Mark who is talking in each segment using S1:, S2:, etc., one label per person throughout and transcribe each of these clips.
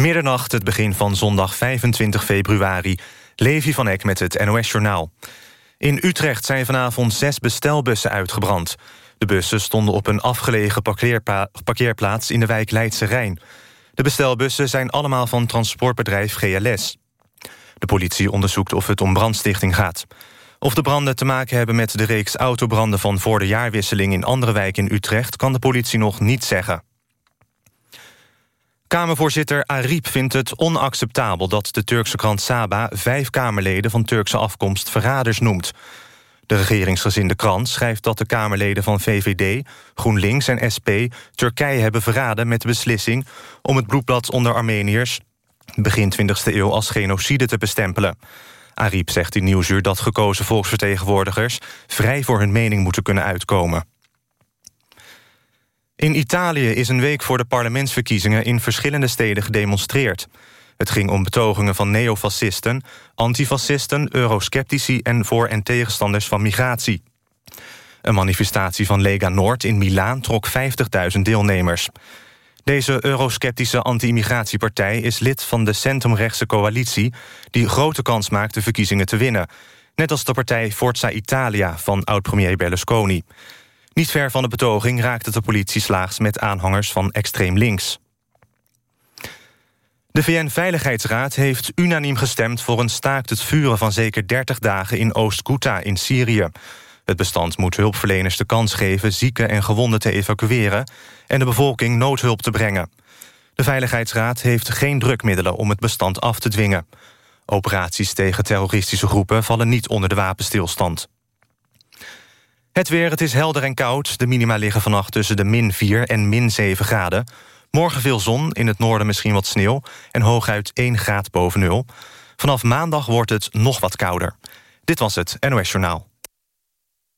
S1: Middernacht, het begin van zondag 25 februari. Levi van Eck met het NOS-journaal. In Utrecht zijn vanavond zes bestelbussen uitgebrand. De bussen stonden op een afgelegen parkeerplaats in de wijk Leidse Rijn. De bestelbussen zijn allemaal van transportbedrijf GLS. De politie onderzoekt of het om brandstichting gaat. Of de branden te maken hebben met de reeks autobranden... van voor de jaarwisseling in andere wijken in Utrecht... kan de politie nog niet zeggen. Kamervoorzitter Ariep vindt het onacceptabel dat de Turkse krant Saba... vijf Kamerleden van Turkse afkomst verraders noemt. De regeringsgezinde krant schrijft dat de Kamerleden van VVD, GroenLinks en SP... Turkije hebben verraden met de beslissing om het bloedblad onder Armeniërs... begin 20e eeuw als genocide te bestempelen. Ariep zegt in Nieuwsuur dat gekozen volksvertegenwoordigers... vrij voor hun mening moeten kunnen uitkomen. In Italië is een week voor de parlementsverkiezingen... in verschillende steden gedemonstreerd. Het ging om betogingen van neofascisten, antifascisten... eurosceptici en voor- en tegenstanders van migratie. Een manifestatie van Lega Noord in Milaan trok 50.000 deelnemers. Deze eurosceptische anti-immigratiepartij is lid van de centrumrechtse coalitie... die grote kans maakt de verkiezingen te winnen. Net als de partij Forza Italia van oud-premier Berlusconi. Niet ver van de betoging raakte de politie slaags met aanhangers van extreem links. De VN-veiligheidsraad heeft unaniem gestemd voor een staakt het vuren van zeker 30 dagen in Oost-Ghouta in Syrië. Het bestand moet hulpverleners de kans geven zieken en gewonden te evacueren en de bevolking noodhulp te brengen. De Veiligheidsraad heeft geen drukmiddelen om het bestand af te dwingen. Operaties tegen terroristische groepen vallen niet onder de wapenstilstand. Het weer, het is helder en koud. De minima liggen vannacht tussen de min 4 en min 7 graden. Morgen veel zon, in het noorden misschien wat sneeuw... en hooguit 1 graad boven nul. Vanaf maandag wordt het nog wat kouder. Dit was het NOS Journaal.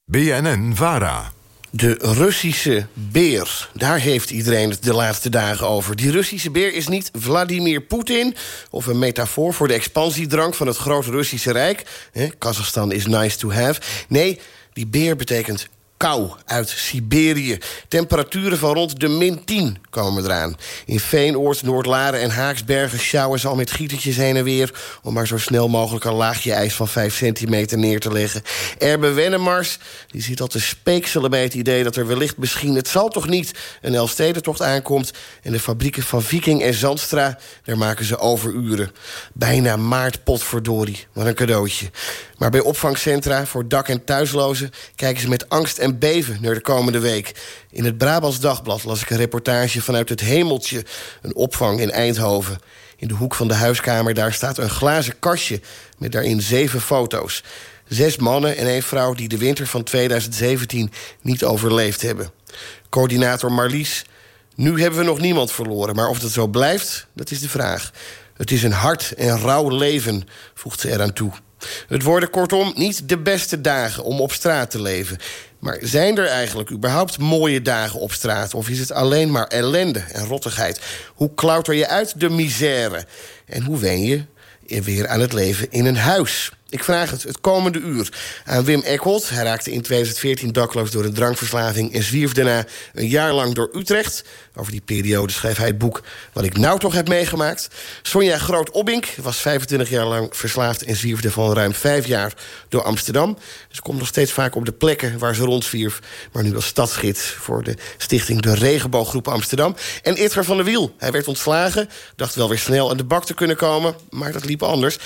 S2: BNN-VARA.
S3: De Russische beer, daar heeft iedereen het de laatste dagen over. Die Russische beer is niet Vladimir Poetin... of een metafoor voor de expansiedrang van het grote Russische Rijk. Kazachstan is nice to have. Nee, die beer betekent kou uit Siberië. Temperaturen van rond de min 10 komen eraan. In Veenoord, Noordlaren en Haaksbergen sjouwen ze al met gietertjes heen en weer... om maar zo snel mogelijk een laagje ijs van 5 centimeter neer te leggen. Erbe Wennemars die zit al te speekselen bij het idee... dat er wellicht misschien, het zal toch niet, een Elfstedentocht aankomt... en de fabrieken van Viking en Zandstra, daar maken ze overuren. Bijna maart potverdorie, wat een cadeautje. Maar bij opvangcentra voor dak- en thuislozen... kijken ze met angst en beven naar de komende week. In het Brabants Dagblad las ik een reportage vanuit het Hemeltje... een opvang in Eindhoven. In de hoek van de huiskamer daar staat een glazen kastje... met daarin zeven foto's. Zes mannen en één vrouw die de winter van 2017 niet overleefd hebben. Coördinator Marlies... Nu hebben we nog niemand verloren, maar of dat zo blijft, dat is de vraag. Het is een hard en rauw leven, voegt ze eraan toe. Het worden kortom niet de beste dagen om op straat te leven. Maar zijn er eigenlijk überhaupt mooie dagen op straat? Of is het alleen maar ellende en rottigheid? Hoe klauter je uit de misère? En hoe wen je weer aan het leven in een huis? Ik vraag het het komende uur aan Wim Eckholt. Hij raakte in 2014 dakloos door een drankverslaving... en zwierf daarna een jaar lang door Utrecht. Over die periode schreef hij het boek Wat ik nou toch heb meegemaakt. Sonja Groot-Obbink was 25 jaar lang verslaafd... en zwierfde van ruim vijf jaar door Amsterdam. Ze komt nog steeds vaak op de plekken waar ze rondzwierf... maar nu als stadsgids voor de stichting De Regenbooggroep Amsterdam. En Itger van der Wiel, hij werd ontslagen... dacht wel weer snel aan de bak te kunnen komen, maar dat liep anders...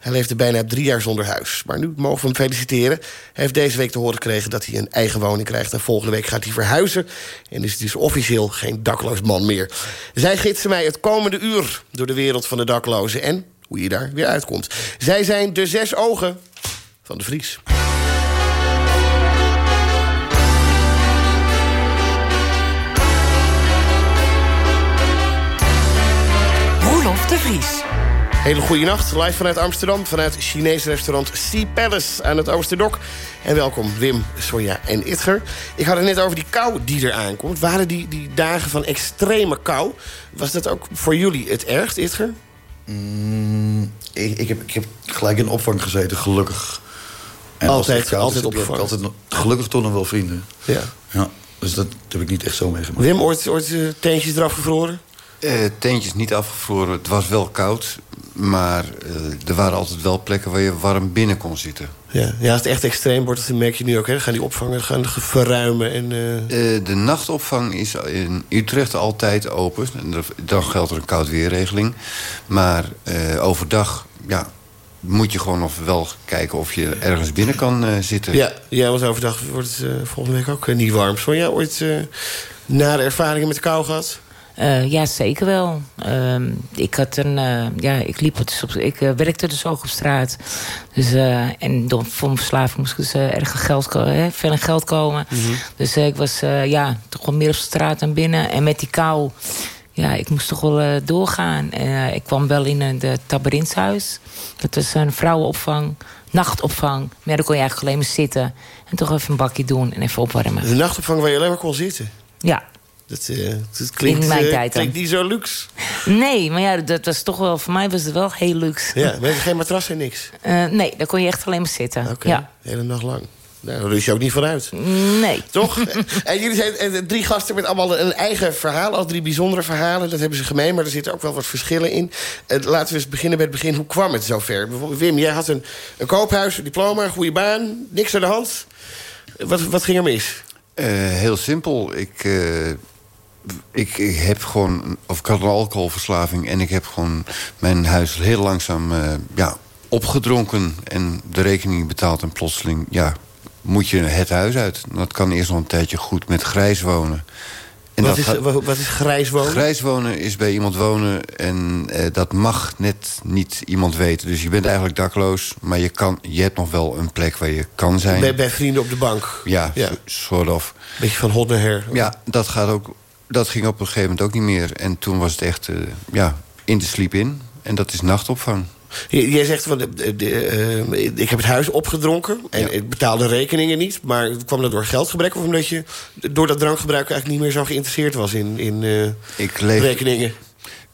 S3: Hij leefde bijna drie jaar zonder huis. Maar nu mogen we hem feliciteren. Hij heeft deze week te horen gekregen dat hij een eigen woning krijgt. En volgende week gaat hij verhuizen. En is dus officieel geen dakloos man meer. Zij gidsen mij het komende uur door de wereld van de daklozen. En hoe je daar weer uitkomt. Zij zijn de zes ogen van de Vries.
S4: Roelof de Vries.
S3: Hele goede nacht, live vanuit Amsterdam... vanuit Chinees restaurant Sea Palace aan het Oosterdok. En welkom Wim, Sonja en Itger. Ik had het net over die kou die er aankomt. Waren die, die dagen van extreme kou... was dat ook voor jullie het ergst, Itger?
S5: Mm, ik, ik, heb, ik heb gelijk in opvang gezeten, gelukkig. En
S3: altijd, altijd opvang?
S5: Altijd, gelukkig toch nog wel vrienden.
S3: Ja.
S5: ja. Dus dat heb ik niet echt zo meegemaakt.
S3: Wim, ooit, ooit uh, teentjes eraf gevroren?
S2: Uh, tentjes niet afgevroren. Het was wel koud. Maar uh, er waren altijd wel plekken waar je warm binnen kon zitten.
S3: Ja, ja als het echt extreem wordt, dan merk je nu ook. Hè? gaan die opvangen gaan verruimen. En, uh...
S2: de nachtopvang is in Utrecht altijd open. dan geldt er een koudweerregeling. Maar overdag ja, moet je gewoon nog wel kijken of je ergens binnen kan zitten.
S3: Ja, ja, want overdag wordt het volgende week ook niet warm. Zou jij ooit nare ervaringen met kou gehad?
S6: Uh, ja, zeker wel. Uh, ik had een, uh, ja, ik liep dus op, ik uh, werkte dus ook op straat. Dus, en door, voor mijn verslaving moest ik dus erg geld, hè, veel geld komen. Mm -hmm. Dus ik was ja, toch wel meer op straat en binnen. En met die kou, ja, ik moest toch wel doorgaan. ik kwam wel in het Taberinshuis. Dat was een vrouwenopvang, nachtopvang. Maar daar kon je eigenlijk alleen maar zitten. En toch even een bakje doen en even opwarmen.
S3: De nachtopvang waar je alleen maar kon zitten?
S6: Ja,
S3: dat, uh, dat klinkt, uh, klinkt niet zo luxe.
S6: Nee, maar ja, dat was toch wel... Voor mij was het wel heel luxe.
S3: Ja, maar geen matras en niks?
S6: Uh, nee, daar kon je echt alleen maar zitten.
S3: Oké,
S6: okay. ja.
S3: de hele nacht lang. Nou, daar rust je ook niet vooruit.
S6: Nee.
S3: Toch? en jullie zijn drie gasten met allemaal een eigen verhaal. Al drie bijzondere verhalen. Dat hebben ze gemeen, maar er zitten ook wel wat verschillen in. laten we eens beginnen met het begin. Hoe kwam het zover? Bijvoorbeeld Wim, jij had een, een koophuis, een diploma, een goede baan. Niks aan de hand. Wat, wat ging er mis?
S2: heel simpel. Ik ik, ik, heb gewoon, of ik had een alcoholverslaving... en ik heb gewoon mijn huis heel langzaam uh, ja, opgedronken... en de rekening betaald en plotseling ja, moet je het huis uit. Dat kan eerst nog een tijdje goed met grijs wonen.
S3: En wat, is, wat is grijs wonen?
S2: Grijs wonen is bij iemand wonen en uh, dat mag net niet iemand weten. Dus je bent eigenlijk dakloos, maar je, kan, je hebt nog wel een plek waar je kan zijn.
S3: Bij, bij vrienden op de bank?
S2: Ja, ja. soort of.
S3: Beetje van hot naar her.
S2: Ja, dat gaat ook dat ging op een gegeven moment ook niet meer. En toen was het echt uh, ja, in de sleep in. En dat is nachtopvang.
S3: Jij zegt, van, de, de, uh, ik heb het huis opgedronken en ik betaalde rekeningen niet. Maar kwam dat door geldgebrek of omdat je door dat drankgebruik eigenlijk niet meer zo geïnteresseerd was in, in uh, ik leef... rekeningen?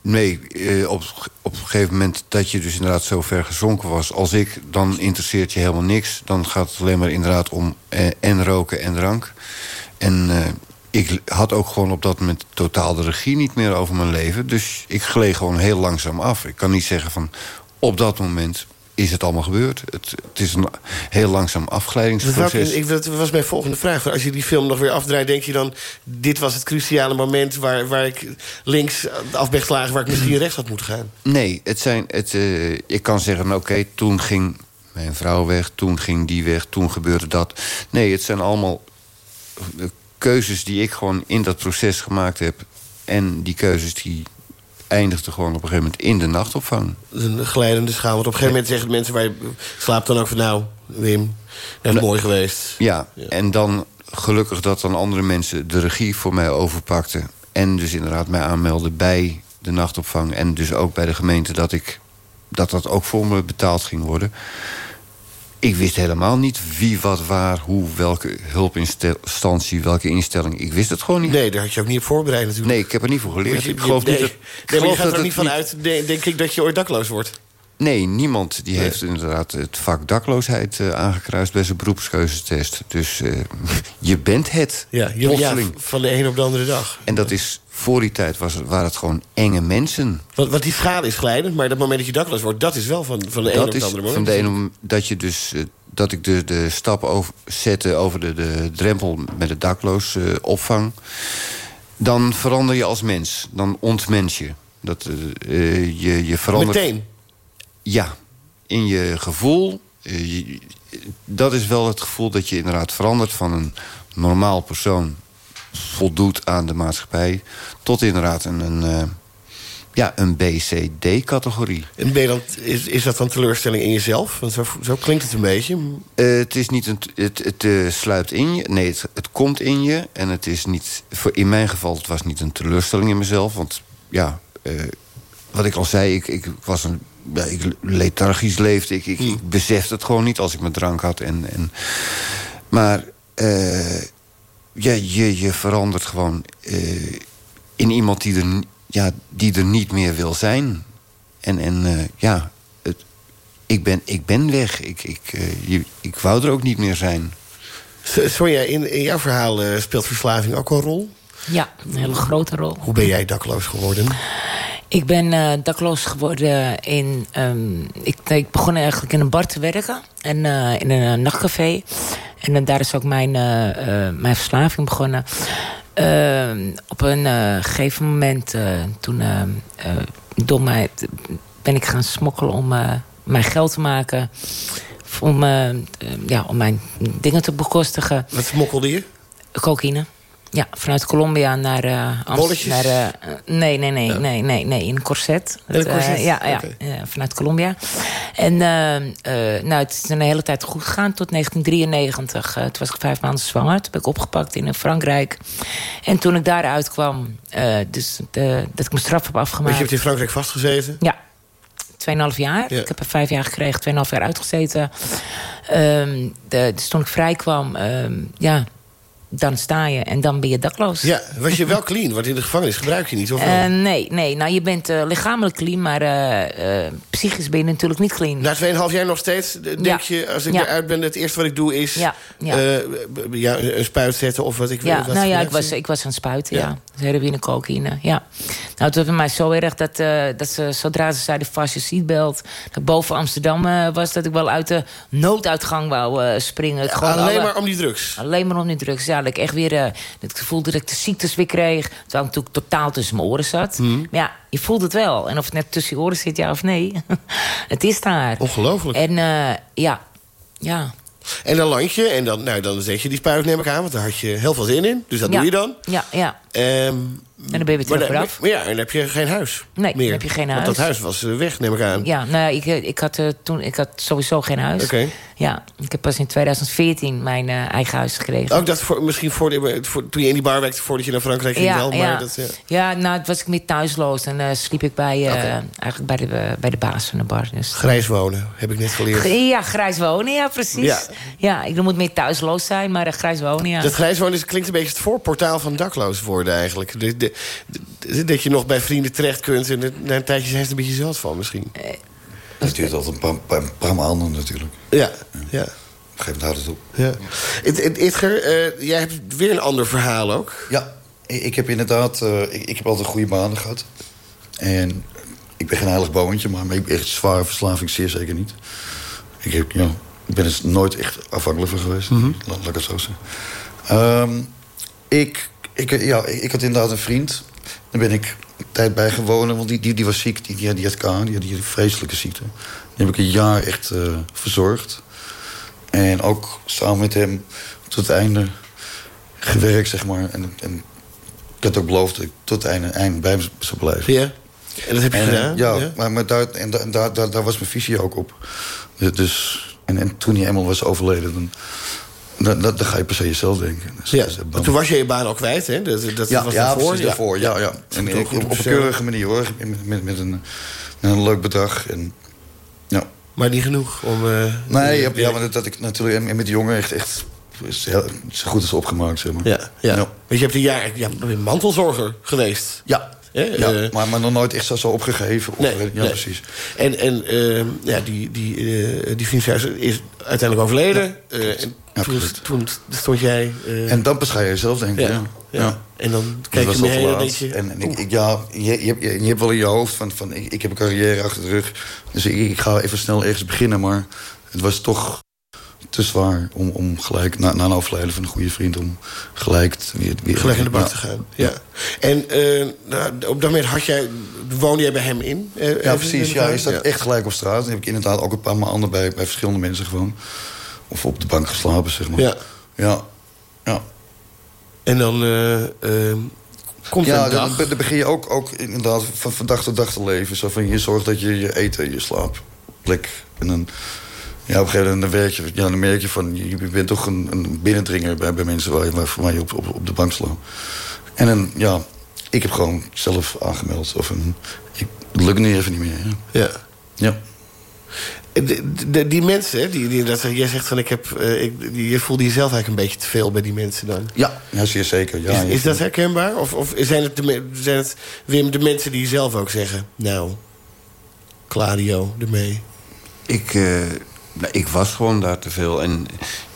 S2: Nee, op, op een gegeven moment dat je dus inderdaad zo ver gezonken was als ik... dan interesseert je helemaal niks. Dan gaat het alleen maar inderdaad om en roken en drank. En ik had ook gewoon op dat moment totaal de regie niet meer over mijn leven. Dus ik gleed gewoon heel langzaam af. Ik kan niet zeggen van op dat moment is het allemaal gebeurd. Het, het is een heel langzaam afglijdingsproces.
S3: Ik, dat was mijn volgende vraag. Als je die film nog weer afdraait, denk je dan... dit was het cruciale moment waar, waar ik links af ben geslagen... waar ik misschien rechts had moeten gaan?
S2: Nee, het zijn, het, uh, ik kan zeggen, oké, toen ging mijn vrouw weg... toen ging die weg, toen gebeurde dat. Nee, het zijn allemaal keuzes die ik gewoon in dat proces gemaakt heb... en die keuzes die eindigden gewoon op een gegeven moment in de nachtopvang.
S3: Een glijdende schaal. Want op een gegeven moment zeggen mensen... waar je slaapt dan ook van nou, Wim, dat is mooi geweest.
S2: Ja, ja, en dan gelukkig dat dan andere mensen de regie voor mij overpakten... en dus inderdaad mij aanmelden bij de nachtopvang... en dus ook bij de gemeente dat ik dat dat ook voor me betaald ging worden... Ik wist helemaal niet wie, wat, waar, hoe, welke hulpinstantie, welke instelling. Ik wist het gewoon niet.
S3: Nee, daar had je ook niet op voorbereid natuurlijk.
S2: Nee, ik heb er niet voor geleerd. Je, ik geloof
S3: nee,
S2: niet dat,
S3: nee, maar je gaat er niet vanuit, denk ik, dat je ooit dakloos wordt.
S2: Nee, niemand die heeft inderdaad het vak dakloosheid uh, aangekruist... bij zijn beroepskeuzetest. Dus uh, je bent het,
S3: ja, ja, van de een op de andere dag.
S2: En dat is voor die tijd was, waren het gewoon enge mensen.
S3: Want, want die schaal is glijdend, maar dat moment dat je dakloos wordt... dat is wel van, van de ene op de andere moment.
S2: Van de ene, dat, je dus, uh, dat ik de, de stap over, zette over de, de drempel met de dakloos opvang... dan verander je als mens. Dan ontmens je. Dat, je, je verandert...
S3: Meteen?
S2: Ja, in je gevoel. Eh, dat is wel het gevoel dat je inderdaad verandert van een normaal persoon voldoet aan de maatschappij... tot inderdaad een, een, uh, ja, een B-C-D-categorie.
S3: En ben dan, is, is dat dan teleurstelling in jezelf? Want zo, zo klinkt het een beetje.
S2: Uh, het is niet een, het, het uh, sluipt in je. Nee, het, het, komt in je. En het is niet, voor, in mijn geval, het was niet een teleurstelling in mezelf. Want ja, wat ik al zei, ik, ik was een ja, ik lethargisch leefde. Ik, ik, ik, besefte het gewoon niet als ik mijn drank had. En, en, maar uh, ja, je, je verandert gewoon uh, in iemand die er, ja, die er niet meer wil zijn. En, en uh, ja, het, ik, ben, ik ben weg. Ik, ik, je, ik wou er ook niet meer zijn.
S3: Sonja, in, in jouw verhaal speelt verslaving ook een rol?
S6: Ja, een hele grote rol.
S3: Hoe ben jij dakloos geworden?
S6: Ik ben uh, dakloos geworden in... Um, ik, ik, begon eigenlijk in een bar te werken. En uh, in een nachtcafé. En daar is ook mijn, mijn verslaving begonnen. Ehm, op een gegeven moment... toen door mij, ben ik gaan smokkelen om mijn geld te maken om, ja, om mijn dingen te bekostigen.
S3: Wat smokkelde je?
S6: Cocaïne. Ja, vanuit Colombia naar uh,
S3: Amsterdam.
S6: Uh, nee, nee, nee, nee, nee, nee, in een corset.
S3: In een corset?
S6: ja, ja, vanuit Colombia. En nou, het is een hele tijd goed gegaan tot 1993. toen was ik vijf maanden zwanger. Toen ben ik opgepakt in Frankrijk. En toen ik daaruit kwam, dus dat ik mijn straf heb afgemaakt.
S3: Want je hebt in Frankrijk vastgezeten?
S6: Ja, 2,5 jaar. Ik heb er vijf jaar gekregen, 2,5 jaar uitgezeten. Um, de, dus toen ik vrij kwam, um, ja, dan sta je en dan ben je dakloos.
S3: Ja, was je wel clean? Want in de gevangenis gebruik je niet, of uh,
S6: nee, nee, nou je bent uh, lichamelijk clean, maar uh, psychisch ben je natuurlijk niet clean.
S3: Na 2,5 jaar nog steeds, denk ja. je, als ik ja. eruit ben... het eerste wat ik doe is ja. Ja. een spuit zetten of wat ik
S6: ja, wil. Nou ja, ik was, ik was aan het spuiten, ja. ja. Heroïne, cocaïne, ja. Nou, het was bij mij zo erg dat, dat ze, zodra ze zeiden vast je seatbelt... boven Amsterdam was, dat ik wel uit de nooduitgang wou springen.
S3: alleen alle, maar om die drugs?
S6: Alleen maar om die drugs, ja dat ik echt weer uh, het gevoel dat ik de ziektes weer kreeg. Terwijl ik natuurlijk totaal tussen mijn oren zat.
S3: Mhm.
S6: Maar ja, je voelt het wel. En of het net tussen je oren zit, ja of nee. het is daar.
S3: Ongelooflijk.
S6: En uh, ja, ja.
S3: En dan land je en dan, nou, dan zet je die spuit neem ik aan. Want daar had je heel veel zin in. Dus dat
S6: ja.
S3: doe je dan.
S6: Ja, ja.
S3: Um,
S6: en dan ben je weer terug
S3: maar,
S6: vooraf.
S3: Maar ja, en dan heb je geen huis
S6: Nee,
S3: meer.
S6: heb je geen huis.
S3: Want dat huis was weg, neem ik aan.
S6: Ja, nou ja, ik, ik, had, uh, toen, ik had sowieso geen huis.
S3: Oké. Okay.
S6: Ja, ik heb pas in 2014 mijn uh, eigen huis gekregen.
S3: Ook dat voor, misschien voor, de, voor, toen je in die bar werkte, voordat je naar Frankrijk ging
S6: ja,
S3: wel. Maar
S6: ja.
S3: Dat, ja.
S6: ja, nou, was ik meer thuisloos. En uh, sliep ik bij, okay. eigenlijk bij de, bij de baas van de bar. Dus.
S3: Grijs wonen, heb ik net geleerd.
S6: Ja, grijs wonen, ja, precies. Ja, ja ik moet meer thuisloos zijn, maar grijs wonen, ja.
S3: Dat grijs wonen is, klinkt een beetje het voorportaal van dakloos worden eigenlijk. De, de, de, dat je nog bij vrienden terecht kunt... en na een tijdje zijn ze er een beetje zelf van misschien.
S5: Het duurt altijd een paar, paar, paar maanden natuurlijk.
S3: Ja, ja.
S5: Op een gegeven moment houdt het op.
S3: Ja. Itger, uh, jij hebt weer een ander verhaal ook.
S5: Ja, ik heb inderdaad... Uh, ik, ik, heb altijd goede banen gehad. En ik ben geen heilig boontje, maar ik ben echt zware verslaving zeer zeker niet. Ik, heb, ja, ik ben er nooit echt afhankelijk van geweest.
S3: Mm -hmm.
S5: laat, laat ik het zo zeggen. Um, ik, ik, ja, ik had inderdaad een vriend. Daar ben ik een tijd bij gewoond, want die, die, die was ziek. Die, die, die had K, die had die vreselijke ziekte. Die heb ik een jaar echt uh, verzorgd. En ook samen met hem tot het einde gewerkt, zeg maar. En, en ik had ook beloofd dat ik tot het einde, einde bij hem zou blijven.
S3: Ja, en dat heb je
S5: en,
S3: gedaan?
S5: Ja,
S3: ja?
S5: maar, maar daar, en daar, daar, daar, daar was mijn visie ook op. Dus, en, en toen hij eenmaal was overleden... Dan, dan, dan, dan ga je per se jezelf denken. Dus,
S3: ja.
S5: dus,
S3: toen was je je baan al kwijt, hè? Dat, dat
S5: ja,
S3: was
S5: ja,
S3: daarvoor.
S5: daarvoor. Ja, ja. En, en, op, op een keurige manier, hoor. Met, met, met, een, met een leuk bedrag. En, ja.
S3: Maar niet genoeg om... Uh,
S5: nee, ja, ja, maar dat ik natuurlijk en met die jongen echt, echt heel, zo goed is opgemaakt, zeg maar.
S3: Ja, ja. ja. Want je hebt een jaar ja, mantelzorger geweest.
S5: Ja, ja, uh, maar, maar nog nooit echt zo, zo opgegeven. Of,
S3: nee,
S5: ja,
S3: nee.
S5: precies.
S3: En, en uh, ja, die, die, uh, die is uiteindelijk overleden.
S5: Ja,
S3: en toen, toen, stond jij...
S5: en dan ga je jezelf denken, ja.
S3: ja. En dan kijk je mee een beetje...
S5: En, en ik, ik, ja, je, je, hebt, je, je hebt wel in je hoofd van... van ik, ik heb een carrière achter de rug. Dus ik, ik ga even snel ergens beginnen. Maar het was toch te zwaar om, om gelijk na, na een overlijden van een goede vriend... om gelijk weer, weer
S3: gelijk in de bak te gaan. Ja. En uh, nou, op dat moment had jij, woonde jij bij hem in?
S5: Uh, ja, precies. Ja, je staat ja. echt gelijk op straat. Dan heb ik inderdaad ook een paar maanden bij, bij verschillende mensen gewoon. Of op de bank geslapen, zeg maar.
S3: Ja.
S5: Ja. ja.
S3: En dan uh, komt
S5: ja,
S3: een
S5: dan, dan begin je ook, ook inderdaad van, van dag tot dag te leven. Zo van, je zorgt dat je je eten, je slaapplek... En dan, ja, op een gegeven moment dan, werk je, ja, dan merk je van... je bent toch een, een binnendringer bij, bij mensen waar je, waar, waar je op, op, op de bank slaat. En dan, ja, ik heb gewoon zelf aangemeld. Of een, ik, het lukt nu even niet meer. Ja.
S3: Ja.
S5: ja.
S3: De, de, die mensen, die, die, dat, jij zegt van ik heb. Uh, ik, je voelde jezelf eigenlijk een beetje te veel bij die mensen dan.
S5: Ja, ja zeer zeker. Ja,
S3: is, is dat herkenbaar? Of, of zijn, het de, zijn het Wim de mensen die zelf ook zeggen: Nou, Claudio, ermee?
S2: Ik, uh, nou, ik was gewoon daar te veel. En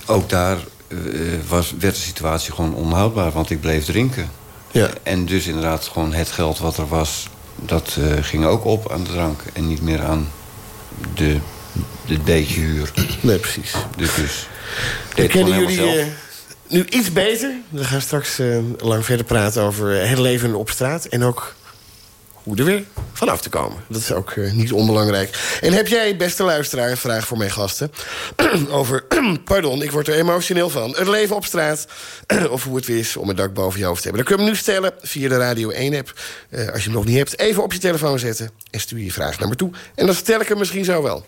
S2: ook daar uh, was, werd de situatie gewoon onhoudbaar, want ik bleef drinken.
S7: Ja.
S2: En dus inderdaad gewoon het geld wat er was... dat eh, ging ook op aan de drank. En niet meer aan de, het beetje huur.
S7: Nee, precies.
S2: Dus, dus
S7: We kennen jullie eh, nu iets beter. We gaan straks lang verder praten over het leven op straat. En ook hoe er weer vanaf te komen. Dat is ook eh, niet onbelangrijk. En heb jij, beste luisteraar, een vraag voor mijn gasten... over, pardon, ik word er emotioneel van... het leven op straat, of hoe het weer is om een dak boven je hoofd te hebben. Dan kun je hem nu stellen via de Radio 1-app. als je hem nog niet hebt, even op je telefoon zetten... en stuur je vraag naar me toe. En dan stel ik hem misschien zo wel.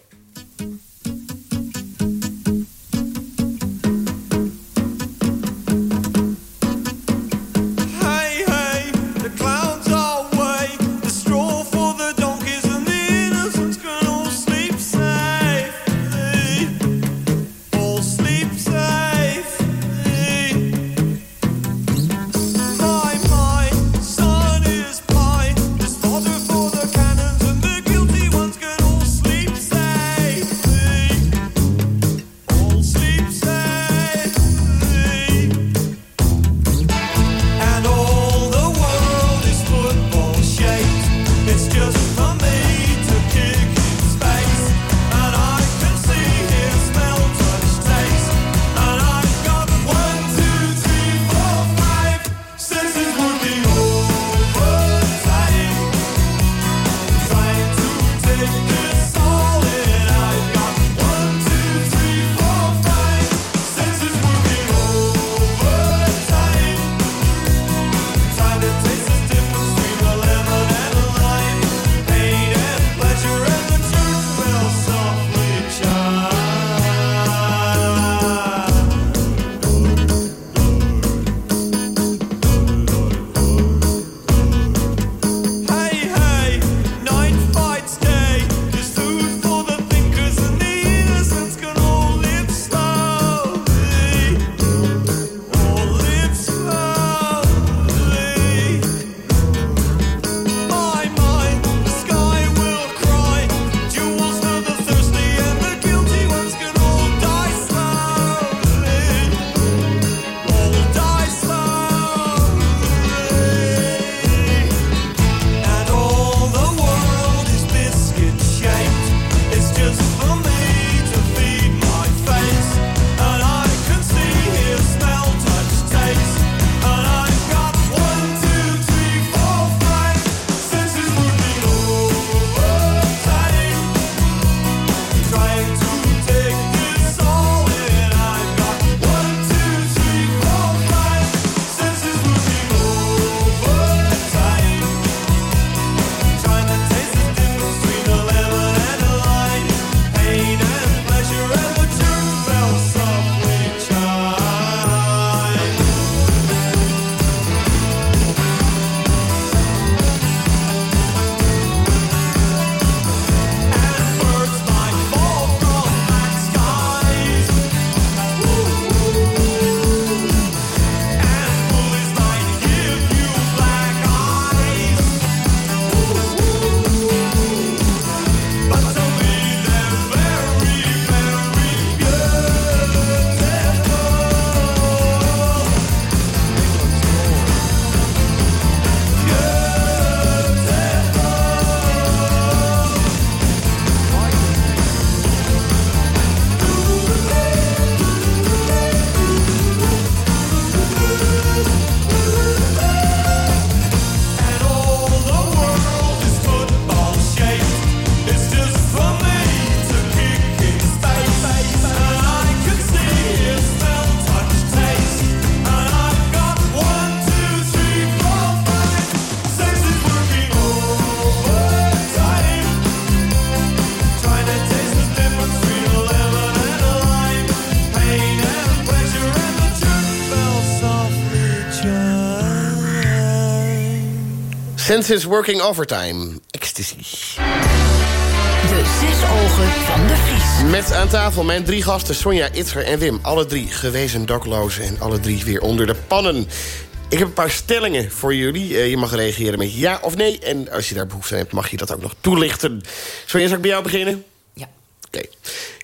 S3: Senses Working Overtime.
S7: Ecstasy.
S4: De zes ogen van de Vries.
S7: Met aan tafel mijn drie gasten, Sonja, Itger en Wim. Alle drie gewezen daklozen en alle drie weer onder de pannen. Ik heb een paar stellingen voor jullie. Eh, je mag reageren met ja of nee. En als je daar behoefte aan hebt, mag je dat ook nog toelichten. Sonja, zal ik bij jou beginnen?
S6: Ja.
S7: Oké.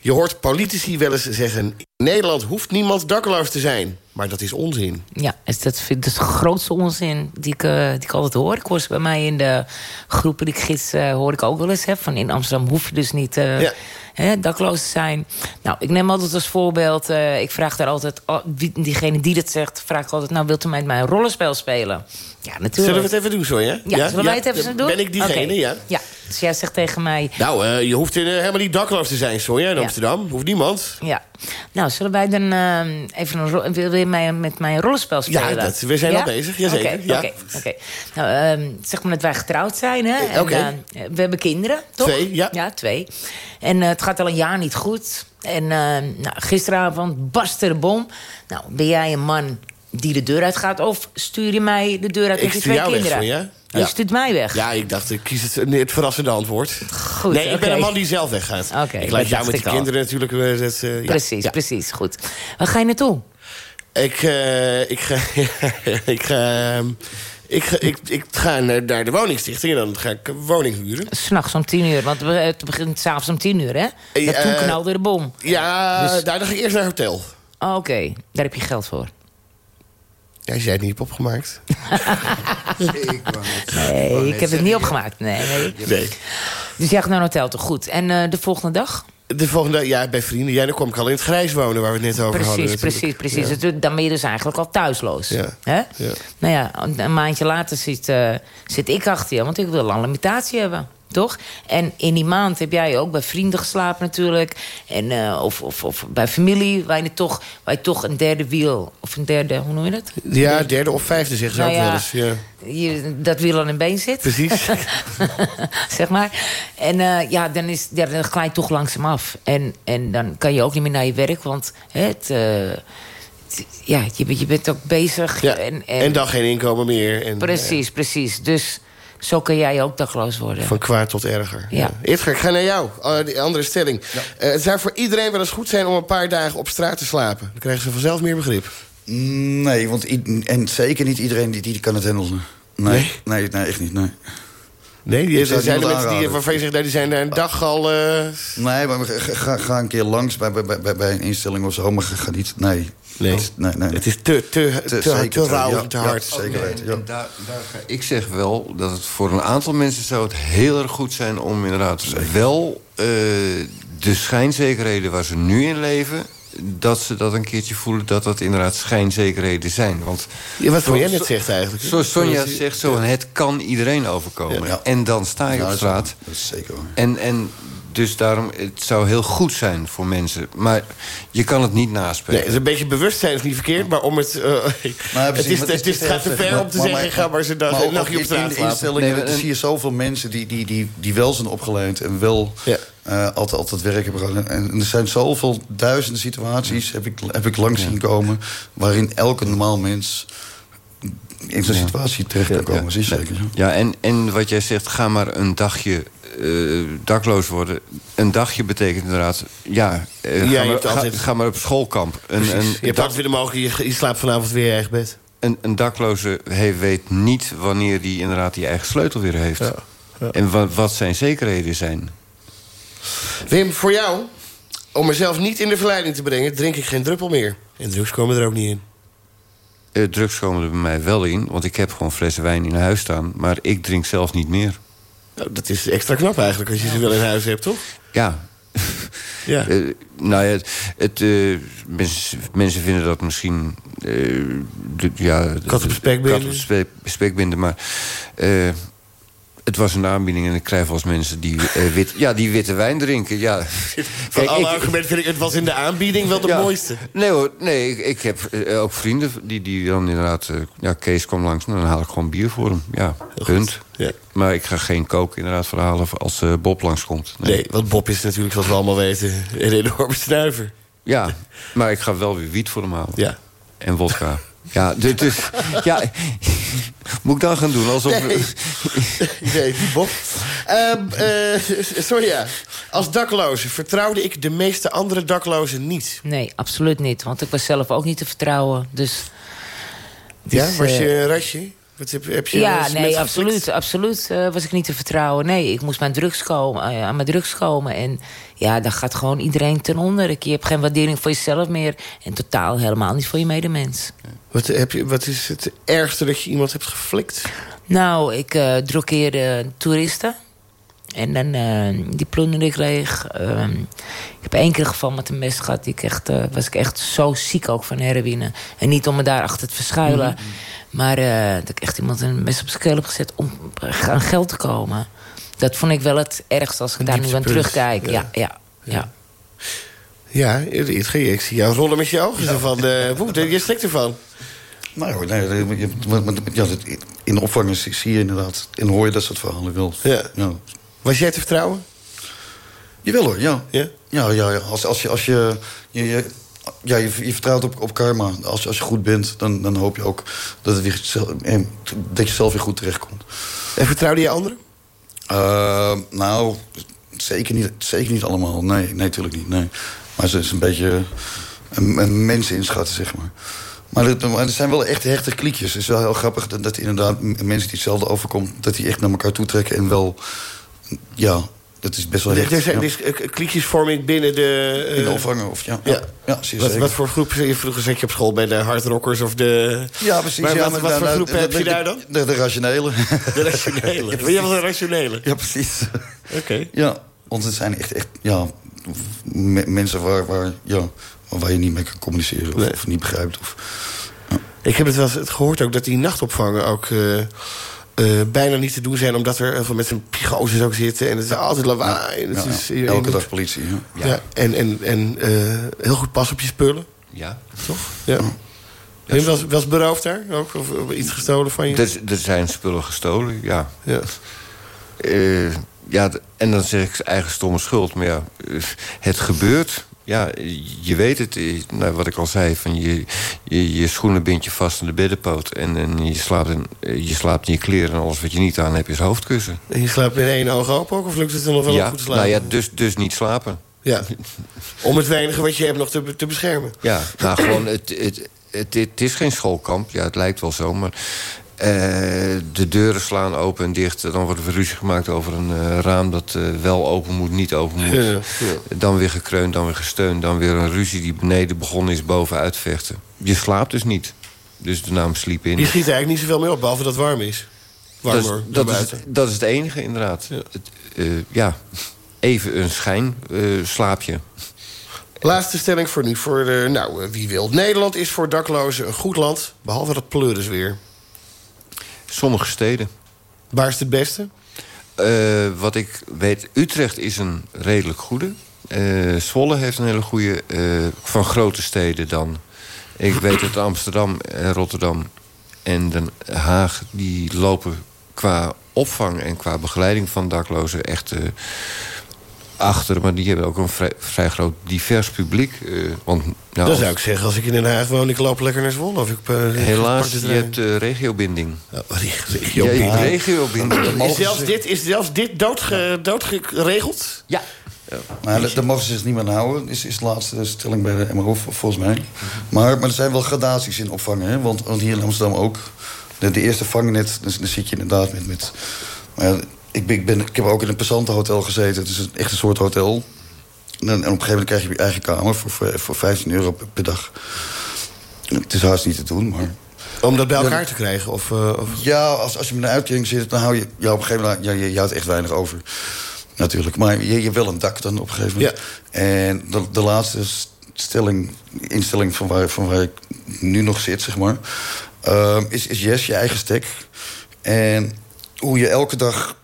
S7: Je hoort politici wel eens zeggen... in Nederland hoeft niemand dakloos te zijn.
S3: Maar dat is onzin.
S6: Ja, dat, vind, is de grootste onzin die ik, eh, die ik altijd hoor. Ik hoor ze bij mij in de groepen die ik gids, eh, hoor ik ook wel eens. Hè, van in Amsterdam hoef je dus niet eh,
S3: Ja.
S6: hè, dakloos te zijn. Nou, ik neem altijd als voorbeeld... ik vraag daar altijd... oh, wie- diegene die dat zegt, vraag ik altijd... nou, wilt u met mij een rollenspel spelen? Ja, natuurlijk.
S3: Zullen we het even doen, zo, ja?
S6: Ja, zullen wij het even doen?
S3: Ben ik diegene, ja?
S6: Ja, dus jij zegt tegen mij...
S3: Nou, eh, je hoeft eh, helemaal niet dakloos te zijn, Sonja, in
S6: Ja.
S3: Amsterdam. Hoeft niemand.
S6: Ja. Nou, zullen wij dan eh, even een wil je mij, met mij een rollenspel spelen?
S3: Ja, dat- we zijn al bezig, jazeker,
S6: Oké,
S3: ja.
S6: oké. Nou, ehm, zeg maar dat wij getrouwd zijn, hè? En, we hebben kinderen, toch?
S3: Twee, ja.
S6: Ja, twee. En het gaat al een jaar niet goed. En nou, gisteravond barstte de bom. Nou, ben jij een man die de deur uit gaat... of stuur je mij de deur uit
S3: Ik
S6: met je twee
S3: jou weg,
S6: kinderen? Oh,
S3: Ja.
S6: Je stuurt mij weg?
S3: Ja, ik dacht, ik kies het, het verrassende antwoord.
S6: Goed,
S3: nee, ik ben een man die zelf weggaat.
S6: Oké,
S3: ik laat jou met
S6: al.
S3: kinderen natuurlijk... eh, dat, eh.
S6: Precies,
S3: Ja.
S6: precies. Goed. Waar ga je naartoe?
S3: Ik, eh, ik ga... ik ga... ehm, Ik ga, ik, ik ga naar, naar de woningstichting en dan ga ik een woning huren.
S6: S'nachts om tien uur, want het begint s'avonds om tien uur, hè?
S3: Eh,
S6: Ja, toen
S3: eh,
S6: knalde de bom.
S3: Ja,
S6: Dus-
S3: daar ga ik eerst naar hotel.
S6: Oh, Oké, daar heb je geld voor.
S3: Jij zei het niet hebt opgemaakt.
S2: Ik
S6: Nee, ik heb het niet
S2: ja.
S6: opgemaakt. Nee, nee.
S3: Nee.
S6: Dus jij gaat naar een hotel, toch goed. En eh, de volgende dag?
S3: De volgende, ja, bij vrienden. Ja, dan kom ik al in het grijs wonen waar we het net over hadden.
S6: Precies, precies,
S3: natuurlijk.
S6: precies.
S3: Ja.
S6: Dus Dan ben je dus eigenlijk al thuisloos.
S3: Ja.
S6: Hè?
S3: Ja.
S6: Nou ja, een- een maandje later zit, eh, zit ik achter je, want ik wil een limitatie hebben. Toch? En in die maand heb jij ook bij vrienden geslapen natuurlijk. En, eh, of, of, of bij familie, waar je, toch, waar je toch een derde wiel... of een derde, hoe noem je dat?
S3: Ja, derde of vijfde zeggen ze
S6: Nou
S3: ook
S6: ja.
S3: wel eens. Ja.
S6: Je, dat wiel aan een been zit.
S3: Precies.
S6: zeg maar. En eh, ja, dan, is, ja, dan glij je toch langzaam af. En, en dan kan je ook niet meer naar je werk, want het, eh, het- ja, je, bent- je bent ook bezig.
S3: Ja.
S6: En,
S3: En, dan geen inkomen meer. En,
S6: Precies, precies. Dus zo kan jij ook dakloos worden.
S3: van kwaad tot erger.
S6: Ja.
S3: Edgar, ik ga naar jou. Oh, die andere stelling. Eh, het zou voor iedereen wel eens goed zijn om een paar dagen op straat te slapen. Dan krijgen ze vanzelf meer begrip.
S5: Nee, want en zeker niet iedereen die, die kan het handelen. Nee,
S3: Nee?
S5: nee, nee, echt niet, nee.
S3: Nee, die, er zijn er mensen die, waarvan je zegt, die zijn daar een dag al... eh,
S5: Nee, maar ga een keer langs bij, bij, bij, bij een instelling of zo, maar ga, ga niet, nee.
S3: Nee.
S5: Nee, nee.
S3: Het is te, te, te, te,
S5: zeker
S3: rauw
S5: ja,
S3: en te
S5: ja,
S3: hard.
S5: zeker weten, ja.
S2: En daar, daar ga, ik zeg wel dat het voor een aantal mensen zou het heel erg goed zijn... om inderdaad wel eh, de schijnzekerheden waar ze nu in leven... dat ze dat een keertje voelen dat dat inderdaad schijnzekerheden zijn. Want
S3: Ja, wat jij
S2: Zo-
S3: net zegt eigenlijk.
S2: zoals Sonja zegt, zo, het kan iedereen overkomen.
S5: Ja.
S2: En dan sta je
S5: Ja,
S2: op straat.
S5: Dat is zeker waar.
S2: En, en dus daarom, het zou heel goed zijn voor mensen. Maar je kan het niet
S3: Nee,
S2: naspelen.
S3: het is een beetje bewustzijn is niet verkeerd, maar om het... eh,
S5: Maar
S3: het, is,
S5: maar
S3: het, is, het gaat te ver om te zeggen, ga maar ze
S5: maar
S3: een
S5: ook
S3: nachtje op
S5: in-
S3: straat
S5: in de
S3: slapen.
S5: instellingen
S2: Nee,
S5: dan
S2: en-
S5: zie je zoveel mensen die, die, die, die wel zijn opgeleid... en wel
S3: Ja.
S5: eh, altijd, altijd werk hebben gehad. En er zijn zoveel duizenden situaties, heb ik, heb ik langs zien komen... waarin elke normaal mens in zo'n situatie terecht kan komen. Is zeker zo.
S2: Ja, en, en wat jij zegt, ga maar een dagje eh, dakloos worden. Een dagje betekent inderdaad, ja, eh,
S3: Ja,
S2: ga, maar, ga, maar op schoolkamp. Een, een,
S3: je hebt
S2: dak-
S3: altijd weer de mogelijkheid, je, slaapt vanavond weer in je eigen bed.
S2: een, een dakloze he- weet niet wanneer hij inderdaad die eigen sleutel weer heeft.
S3: Ja, ja.
S2: En wat, wat zijn zekerheden zijn.
S3: Wim, voor jou, om mezelf niet in de verleiding te brengen... drink ik geen druppel meer. En drugs komen er ook niet in.
S2: Eh, drugs komen er bij mij wel in, want ik heb gewoon flessen wijn in huis staan. Maar ik drink zelf niet meer.
S3: Nou, dat is extra knap eigenlijk, als je ze wel in huis hebt, toch?
S2: Ja.
S3: Ja.
S2: Eh, nou ja, het, eh, mens- mensen vinden dat misschien... de, ja,
S3: Kat op spekbinden.
S2: kat op spekbinden, maar... het was een aanbieding en ik krijg eens mensen die, eh, wit, ja, die witte wijn drinken. Ja.
S3: Van
S2: Kijk,
S3: alle
S2: ik-
S3: argumenten vind ik, het was in de aanbieding wel de
S2: ja.
S3: mooiste.
S2: Nee hoor, nee, ik, ik heb eh, ook vrienden die, die dan inderdaad... eh, ja, Kees kwam langs, nou, dan haal ik gewoon bier voor hem. Ja, punt.
S3: Ja.
S2: Maar ik ga geen kook inderdaad verhalen als Bob langskomt. Nee.
S3: Nee, want Bob is natuurlijk, zoals we allemaal weten, een enorme snuiver.
S2: Ja, maar ik ga wel weer wiet voor hem halen.
S3: Ja.
S2: En wodka. Ja, dus, dus ja, moet ik dan gaan doen alsof...
S3: Nee. Nee, die Bob. Eh, sorry, ja. Als dakloze vertrouwde ik de meeste andere daklozen niet.
S6: Nee, absoluut niet. Want ik was zelf ook niet te vertrouwen. Dus,
S3: Ja, was
S6: eh,
S3: je een rasje? Wat heb, heb je
S6: Ja, nee, absoluut.
S3: geflikt?
S6: Absoluut eh, was ik niet te vertrouwen. Nee, ik moest mijn drugs komen, eh, aan mijn drugs komen. En ja, daar gaat gewoon iedereen ten onder. Je hebt geen waardering voor jezelf meer. En totaal helemaal niet voor je medemens.
S3: Wat, heb je, wat is het ergste dat je iemand hebt geflikt?
S6: Nou, ik eh drogeerde toeristen. En dan eh, die plunderde ik leeg. Ehm, ik heb één keer een geval met een mes gehad. Die ik echt, eh, was ik echt zo ziek ook van heroïne. En niet om me daar achter te verschuilen. Maar eh, dat ik echt iemand een mes op zijn keel heb gezet om aan geld te komen. Dat vond ik wel het ergste als ik
S3: Een
S6: daar nu aan terugkijk.
S3: ja.
S6: Ja, ja, ja.
S3: Ja, Itge, ik zie jou rollen met je ogen. Zo van, eh, woe, je schrikt ervan.
S5: Nou, hoor, nee, ja, dat- in de opvang zie je inderdaad... en hoor je dat soort verhalen wel.
S3: Ja.
S5: Ja.
S3: Was jij te vertrouwen?
S5: Jawel hoor, ja.
S3: Ja?
S5: Ja, ja, ja. Als, als je... Als je, je, je ja, je, je vertrouwt op, op karma. Als, als je goed bent, dan, dan hoop je ook dat, het weer, zelf- eh, dat je zelf weer goed terechtkomt.
S3: En vertrouwde je anderen?
S5: Eh, nou, zeker niet, zeker niet allemaal. Nee, nee, natuurlijk niet. Nee. Maar het is een beetje een, een mensen inschatten, zeg maar. Maar het, maar zijn wel echt hechte kliekjes. Het is wel heel grappig dat, dat inderdaad mensen die hetzelfde overkomt... dat die echt naar elkaar toe trekken en wel... Ja, dat is best wel hecht.
S3: er zijn
S5: ja.
S3: dus eh, kliekjesvorming binnen de... eh,
S5: In de opvangen, of ja.
S3: Ja.
S5: Ja, ja zeer
S3: wat, voor groep je vroeger zat je op school bij de hardrockers of de...
S5: Ja, precies.
S3: Maar
S5: ja,
S3: wat,
S5: maar
S3: wat
S5: nou,
S3: voor
S5: nou,
S3: groep
S5: de-
S3: heb je daar dan?
S5: De, de rationele.
S3: De rationele. Ben jij wel een rationele?
S5: ja, precies.
S3: Oké.
S5: Ja, want het zijn echt, echt ja, me- mensen waar, waar, ja, waar je niet mee kan communiceren... of,
S3: Nee.
S5: of niet begrijpt. Of,
S3: Ik heb het wel eens gehoord ook dat die nachtopvangen ook eh, eh, bijna niet te doen zijn... omdat er heel veel mensen psychoses ook zitten. En het is altijd lawaai. Het
S5: ja,
S3: is,
S5: elke
S3: moet-
S5: dag politie, ja.
S3: Ja. en en, en eh, heel goed pas op je spullen,
S2: Ja.
S3: toch? Ja. Ben je wel eens- wel eens beroofd daar? Ook, of, of iets gestolen van je?
S2: Er, er zijn spullen gestolen, ja.
S3: Ja.
S2: Eh, ja, en dan zeg ik eigen stomme schuld. Maar ja, het gebeurt. Ja, je weet het. eh, Nou, wat ik al zei, van je, je, je schoenen bind je vast aan de beddenpoot... en, en je, slaapt in, eh, je slaapt in je kleren en alles wat je niet aan hebt is hoofdkussen.
S3: En je slaapt met één oog open ook? Of lukt het dan nog wel
S2: ja,
S3: goed slapen?
S2: nou ja, dus, dus niet slapen.
S3: Ja. Om het weinige wat je hebt nog te, te beschermen.
S2: Ja, nou gewoon, het, het, het, het is geen schoolkamp. Ja, het lijkt wel zo, maar... eh, de deuren slaan open en dicht. Dan wordt er ruzie gemaakt over een eh, raam dat eh, wel open moet, niet open moet.
S3: Ja, ja.
S2: Dan weer gekreund, dan weer gesteund. Dan weer een ruzie die beneden begonnen is, boven uitvechten. Je slaapt dus niet. Dus de naam sliep in.
S3: Je schiet er eigenlijk niet zoveel meer op, behalve dat het warm is.
S2: dat, is,
S3: Warmer
S2: dat, is,
S3: buiten.
S2: dat is het enige, inderdaad.
S3: Ja.
S2: Het, ja, even een schijn slaapje.
S3: Laatste stelling voor nu. Voor de, nou, wie wil. Nederland is voor daklozen een goed land. Behalve dat pleuris weer.
S2: Sommige steden.
S3: Waar is het beste?
S2: Eh, wat ik weet, Utrecht is een redelijk goede. Eh, Zwolle heeft een hele goede. eh, van grote steden dan. Ik weet dat Amsterdam en Rotterdam en Den Haag... die lopen qua opvang en qua begeleiding van daklozen echt achter. Maar die hebben ook een vrij, vrij groot divers publiek. eh, want, nou,
S3: Dan
S2: als-
S3: zou ik zeggen, als ik in Den Haag woon, ik loop lekker naar Zwolle. Of ik, eh,
S2: helaas,
S3: pak de
S2: je hebt eh, regiobinding.
S3: Oh, reg- regio-
S2: Ja, regiobinding.
S3: Is zelfs dit, is zelfs dit doodge, doodgeregeld?
S2: Ja.
S5: Maar daar- mogen ze zich niet meer aan houden, is, is de laatste stelling bij de MRO, vol- volgens mij. Maar, maar er zijn wel gradaties in opvangen, hè? Want, want hier in Amsterdam ook. De, de eerste vangnet, dan, dan zit je inderdaad met... met maar ja, ik, ben, ik, ben, ik heb ook in een passantenhotel gezeten. Het is een, echt een soort hotel. En, en op een gegeven moment krijg je je eigen kamer voor, voor, voor 15 euro per, per dag. Het is haast niet te doen, maar...
S3: Om dat bij elkaar te krijgen? Of, eh, of...
S5: Ja, als, als je met een uitkering zit, dan hou je... Ja, op een gegeven moment... Ja, je, je houdt echt weinig over. Natuurlijk. Maar je, je hebt wel een dak dan op een gegeven moment. En de, de laatste stelling, instelling van waar, van waar ik nu nog zit, zeg maar... ehm, is, is yes, je eigen stek. En hoe je elke dag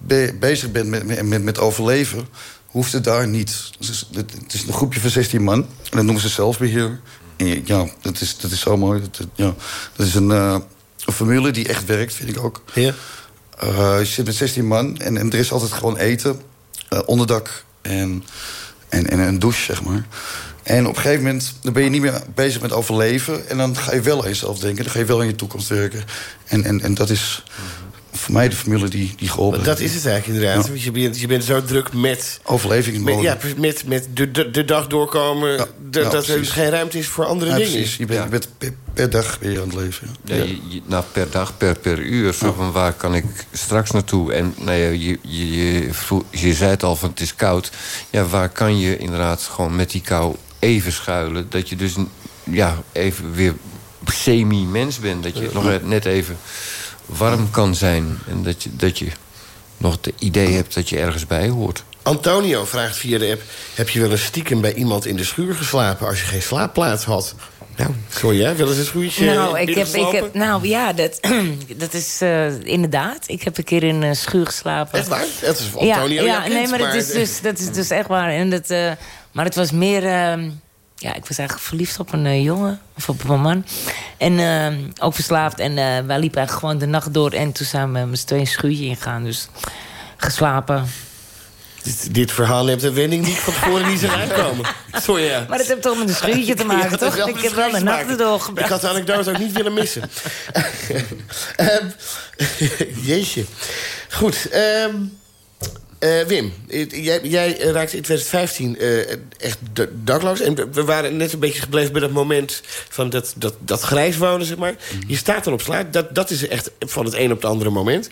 S5: be- bezig bent met, met, met, overleven... hoeft het daar niet. Dus het, het is een groepje van 16 man. En dat noemen ze zelfbeheer. En ja, dat is, dat is zo mooi. Dat, ja, dat is een, eh, een formule die echt werkt, vind ik ook.
S3: Ja.
S5: Eh, je zit met 16 man en, en er is altijd gewoon eten, eh, onderdak en, en, en een douche, zeg maar. En op een gegeven moment dan ben je niet meer bezig met overleven. En dan ga je wel aan jezelf denken. Dan ga je wel aan je toekomst werken. En, en, en dat is voor mij de formule die, die geholpen
S3: dat
S5: heeft.
S3: is het eigenlijk inderdaad.
S5: Ja.
S3: Je bent, je bent zo druk met...
S5: Overleving in
S3: met, ja, met, met de, de, de dag doorkomen.
S5: Ja,
S3: dat,
S5: ja,
S3: dat er
S5: precies.
S3: dus geen ruimte is voor andere
S5: Ja,
S3: dingen.
S5: precies. Je bent,
S2: Ja.
S5: je bent per, per dag weer aan het leven. Ja.
S2: Ja, je- je- nou, per dag, per, per uur. Zo van waar kan ik straks naartoe? En nou ja, je, je, je zei het al, van het is koud. Ja, waar kan je inderdaad gewoon met die kou even schuilen? Dat je dus ja, even weer semi-mens bent. Dat je nog net even warm kan zijn. En dat je, dat je nog het idee hebt dat je ergens bij hoort.
S3: Antonio vraagt via de app... heb je wel eens stiekem bij iemand in de schuur geslapen... als je geen slaapplaats had? Nou, sorry hè? Wel eens een schuurtje
S6: Nou, ik heb, ik heb, nou ja, dat, dat is eh, inderdaad. Ik heb een keer in een schuur geslapen.
S3: Echt waar? Het is Antonio
S6: ja, ja nee, maar, dat, is dus, dat is dus echt waar. En dat, eh, maar het was meer... ehm, ja, ik was eigenlijk verliefd op een eh, jongen. Of op een man. En ehm, ook verslaafd. En eh, wij liepen eigenlijk gewoon de nacht door. En toen zijn we met z'n tweeën een schuurtje ingegaan. Dus geslapen.
S3: Dit, dit verhaal neemt een wending die ik van tevoren niet zou uitkomen. Sorry, ja.
S6: Maar dat heeft toch met een schuurtje te maken, toch?
S3: heeft
S6: Ik heb wel de
S3: maken.
S6: doorgebracht.
S3: Ik had de anekdote ook niet willen missen. Ehm, jeetje. Goed. ehm, eh, Wim, jij, jij raakte in 2015 eh, echt da- dakloos. En we waren net een beetje gebleven bij dat moment van dat, dat, dat grijs wonen, zeg maar. Je staat dan op slaap. Dat, dat is echt van het een op het andere moment.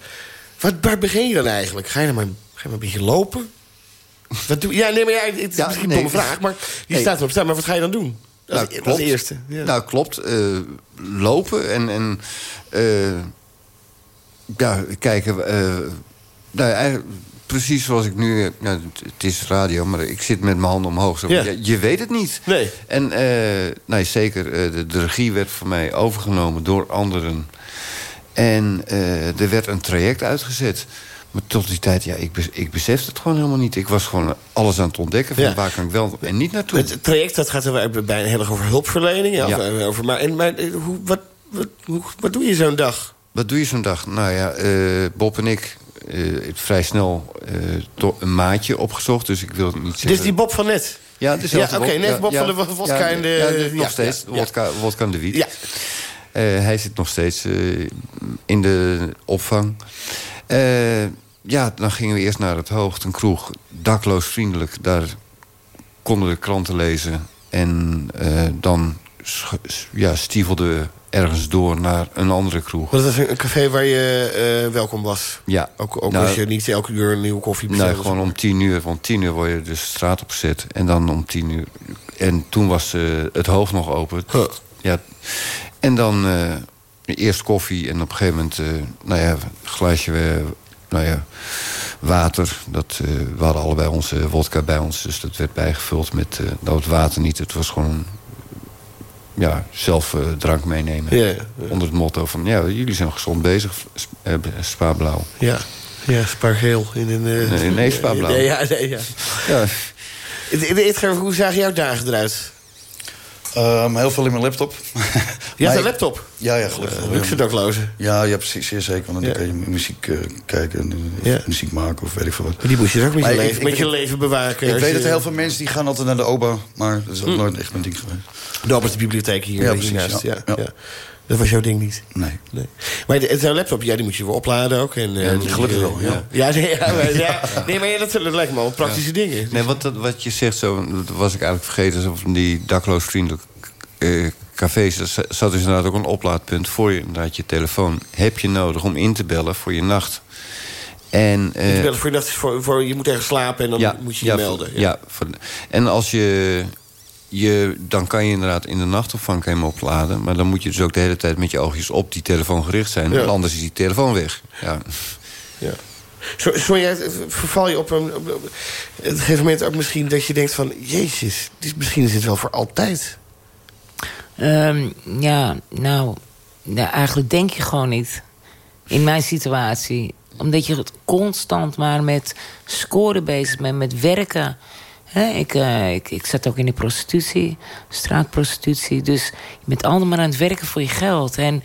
S3: Wat, waar begin je dan eigenlijk? Ga je dan maar, ga je maar een beetje lopen? Wat doe, ja, nee, maar ja, het is
S2: Ja,
S3: misschien
S2: nee.
S3: een domme vraag. Maar je
S2: Nee.
S3: staat erop staan, maar wat ga je dan doen? Dat,
S2: Nou,
S3: is,
S2: klopt.
S3: het eerste. Ja.
S2: Nou, klopt. eh, lopen en, en ja, kijken. nou, eigenlijk precies zoals ik nu... Nou, het- is radio, maar ik zit met mijn handen omhoog. Zo,
S3: Ja.
S2: je weet het niet.
S3: Nee.
S2: En eh, nee, zeker, eh, de, de regie werd voor mij overgenomen door anderen. En er werd een traject uitgezet. Maar tot die tijd, ja, ik, ik besefte het gewoon helemaal niet. Ik was gewoon alles aan het ontdekken van
S3: Ja.
S2: waar kan ik wel en niet naartoe.
S3: Het traject dat gaat er bijna heel erg over hulpverlening. Ja,
S2: Ja.
S3: Over, maar en, maar hoe, wat, wat, hoe, wat doe je zo'n dag?
S2: Wat doe je zo'n dag? Nou ja, Bob en ik eh, vrij snel eh, een maatje opgezocht. Dus ik wil het niet zeggen...
S3: Dit is die Bob van net.
S2: Ja, dezelfde
S3: Ja, oké,
S2: Bob.
S3: net Bob van de wodka
S2: ja,
S3: en de-
S2: Ja, de- nog steeds. Wodka, wodka en de wiet.
S3: Ja.
S2: Eh, hij zit nog steeds in de opvang. Ja, dan gingen we eerst naar het Hoogte, een kroeg. Dakloos vriendelijk. Daar konden we kranten lezen. En dan ja, stiefelden we ergens door naar een andere kroeg.
S3: Want dat was een café waar je eh, welkom was.
S2: Ja.
S3: Ook, ook
S2: Nou,
S3: als je niet elke uur een nieuwe koffie
S2: Nee,
S3: bestelde.
S2: gewoon om tien uur. Want tien uur word je de straat opgezet. En dan om tien uur. En toen was eh, het hoofd nog open.
S3: Huh.
S2: Ja. En dan eh, eerst koffie. En op een gegeven moment, nou ja, een glaasje nou ja, water. Dat, we hadden allebei onze wodka bij ons. Dus dat werd bijgevuld met uh, het water niet. Het was gewoon ja, zelf eh, drank meenemen.
S3: Ja, ja.
S2: Onder het motto van, ja, jullie zijn gezond bezig. Sp- eh, Spa Blauw.
S3: Ja, ja spaargeel in een... eh,
S2: Nee, nee, spaarblauw.
S3: Ja, ja, nee, ja.
S2: Ja,
S3: het- Hoe zagen jouw dagen eruit?
S5: Ehm, heel veel in mijn laptop.
S3: Je had een laptop.
S5: Ja, ja, gelukkig. wel.
S3: Luxe daklozen.
S5: Ja, ja, precies, zeer zeker. Want dan
S3: Ja.
S5: kan je muziek eh, kijken, en, eh,
S3: Ja.
S5: muziek maken of weet ik veel wat.
S3: Maar die moest je dus ook met je, leven,
S5: ik-
S3: met je
S5: ik-
S3: leven bewaken.
S5: Ik weet
S3: je-
S5: dat heel veel mensen die gaan altijd naar de OBA, maar dat is ook nooit echt mijn ding geweest.
S3: De Albert bibliotheek hier,
S5: Ja,
S3: hier
S5: precies.
S3: Ja,
S5: ja.
S3: ja.
S5: Ja.
S3: Dat was jouw ding niet.
S5: Nee.
S3: Nee. Maar zo'n laptop, ja, die moet je weer opladen ook. En, eh,
S5: die gelukkig wel, ja.
S3: Ja, nee, ja, maar, ja. nee, maar ja, dat, dat lijkt me wel praktische dingen.
S2: Nee, wat, wat je zegt zo, dat was ik eigenlijk vergeten. Zo van die dakloos vriendelijk eh, cafés. Daar za- zat dus inderdaad ook een oplaadpunt voor je, inderdaad, je telefoon. Heb je nodig om in te bellen voor je nacht. En, eh,
S3: Moet je bellen voor je nacht, voor, voor, je moet ergens slapen en dan moet je je
S2: ja,
S3: melden.
S2: voor- Ja, voor- en als je, je... Dan kan je inderdaad in de nachtopvang kan je hem opladen. Maar dan moet je dus ook de hele tijd met je oogjes op die telefoon gericht zijn.
S3: Ja.
S2: Want anders is die telefoon weg. Ja.
S3: Ja. Zo, zo jij, verval je op een, op, op een gegeven moment ook misschien dat je denkt van... Jezus, dit, misschien is dit wel voor altijd.
S6: Ehm, ja, nou, ja, eigenlijk denk je gewoon niet. In mijn situatie. Omdat je constant maar met scoren bezig bent, met werken. Ik, eh, ik, ik zat ook in de prostitutie, straatprostitutie. Dus je bent allemaal aan het werken voor je geld. En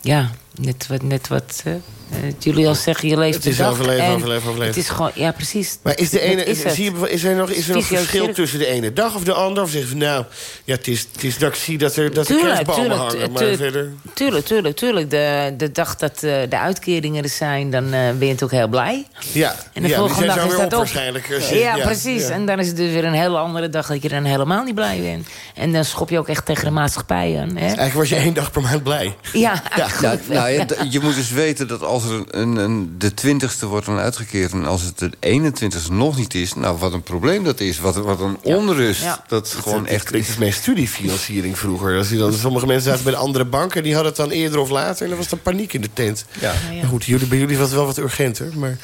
S6: ja, net wat, net wat, eh, Eh, jullie al zeggen, je leeft
S3: Het
S6: de
S3: is
S6: dag.
S3: overleven,
S6: en
S3: overleven, overleven.
S6: Het is gewoon, ja, precies.
S3: Maar is, de ene,
S6: is
S3: zie je, is er nog, is er nog verschil tussen de ene dag of de ander? Of zeggen ze, nou, ja, het, is, het is dat ik zie dat er, dat er
S6: Tuurlijk,
S3: kerstbomen
S6: tuurlijk,
S3: hangen. Maar
S6: tuurlijk,
S3: verder...
S6: tuurlijk, tuurlijk, tuurlijk. De, de dag dat eh, de uitkeringen er zijn, dan eh, ben je natuurlijk heel blij.
S3: Ja,
S6: En de
S3: ja, die
S6: volgende
S3: zijn
S6: dag is
S3: weer
S6: dat
S3: op waarschijnlijk.
S6: Ja, precies.
S3: ja.
S6: En dan is het dus weer een hele andere dag dat je dan helemaal niet blij bent. En dan schop je ook echt tegen de maatschappij aan. Hè?
S3: Eigenlijk was je één dag per maand blij.
S6: Ja,
S2: Nou,
S6: wel.
S2: nou, ja, d- je moet dus weten dat als er een, een, de twintigste wordt dan uitgekeerd... en als het de 21ste nog niet is, nou, wat een probleem dat is. Wat, wat een onrust.
S6: Ja.
S2: Dat gewoon echt
S3: klinkt
S2: is.
S3: als mijn studiefinanciering vroeger. Als je dan, sommige mensen zaten bij de andere banken... die hadden het dan eerder of later en dan was er paniek in de tent.
S2: Ja.
S3: Maar goed, jullie, bij jullie was het wel wat urgenter. Maar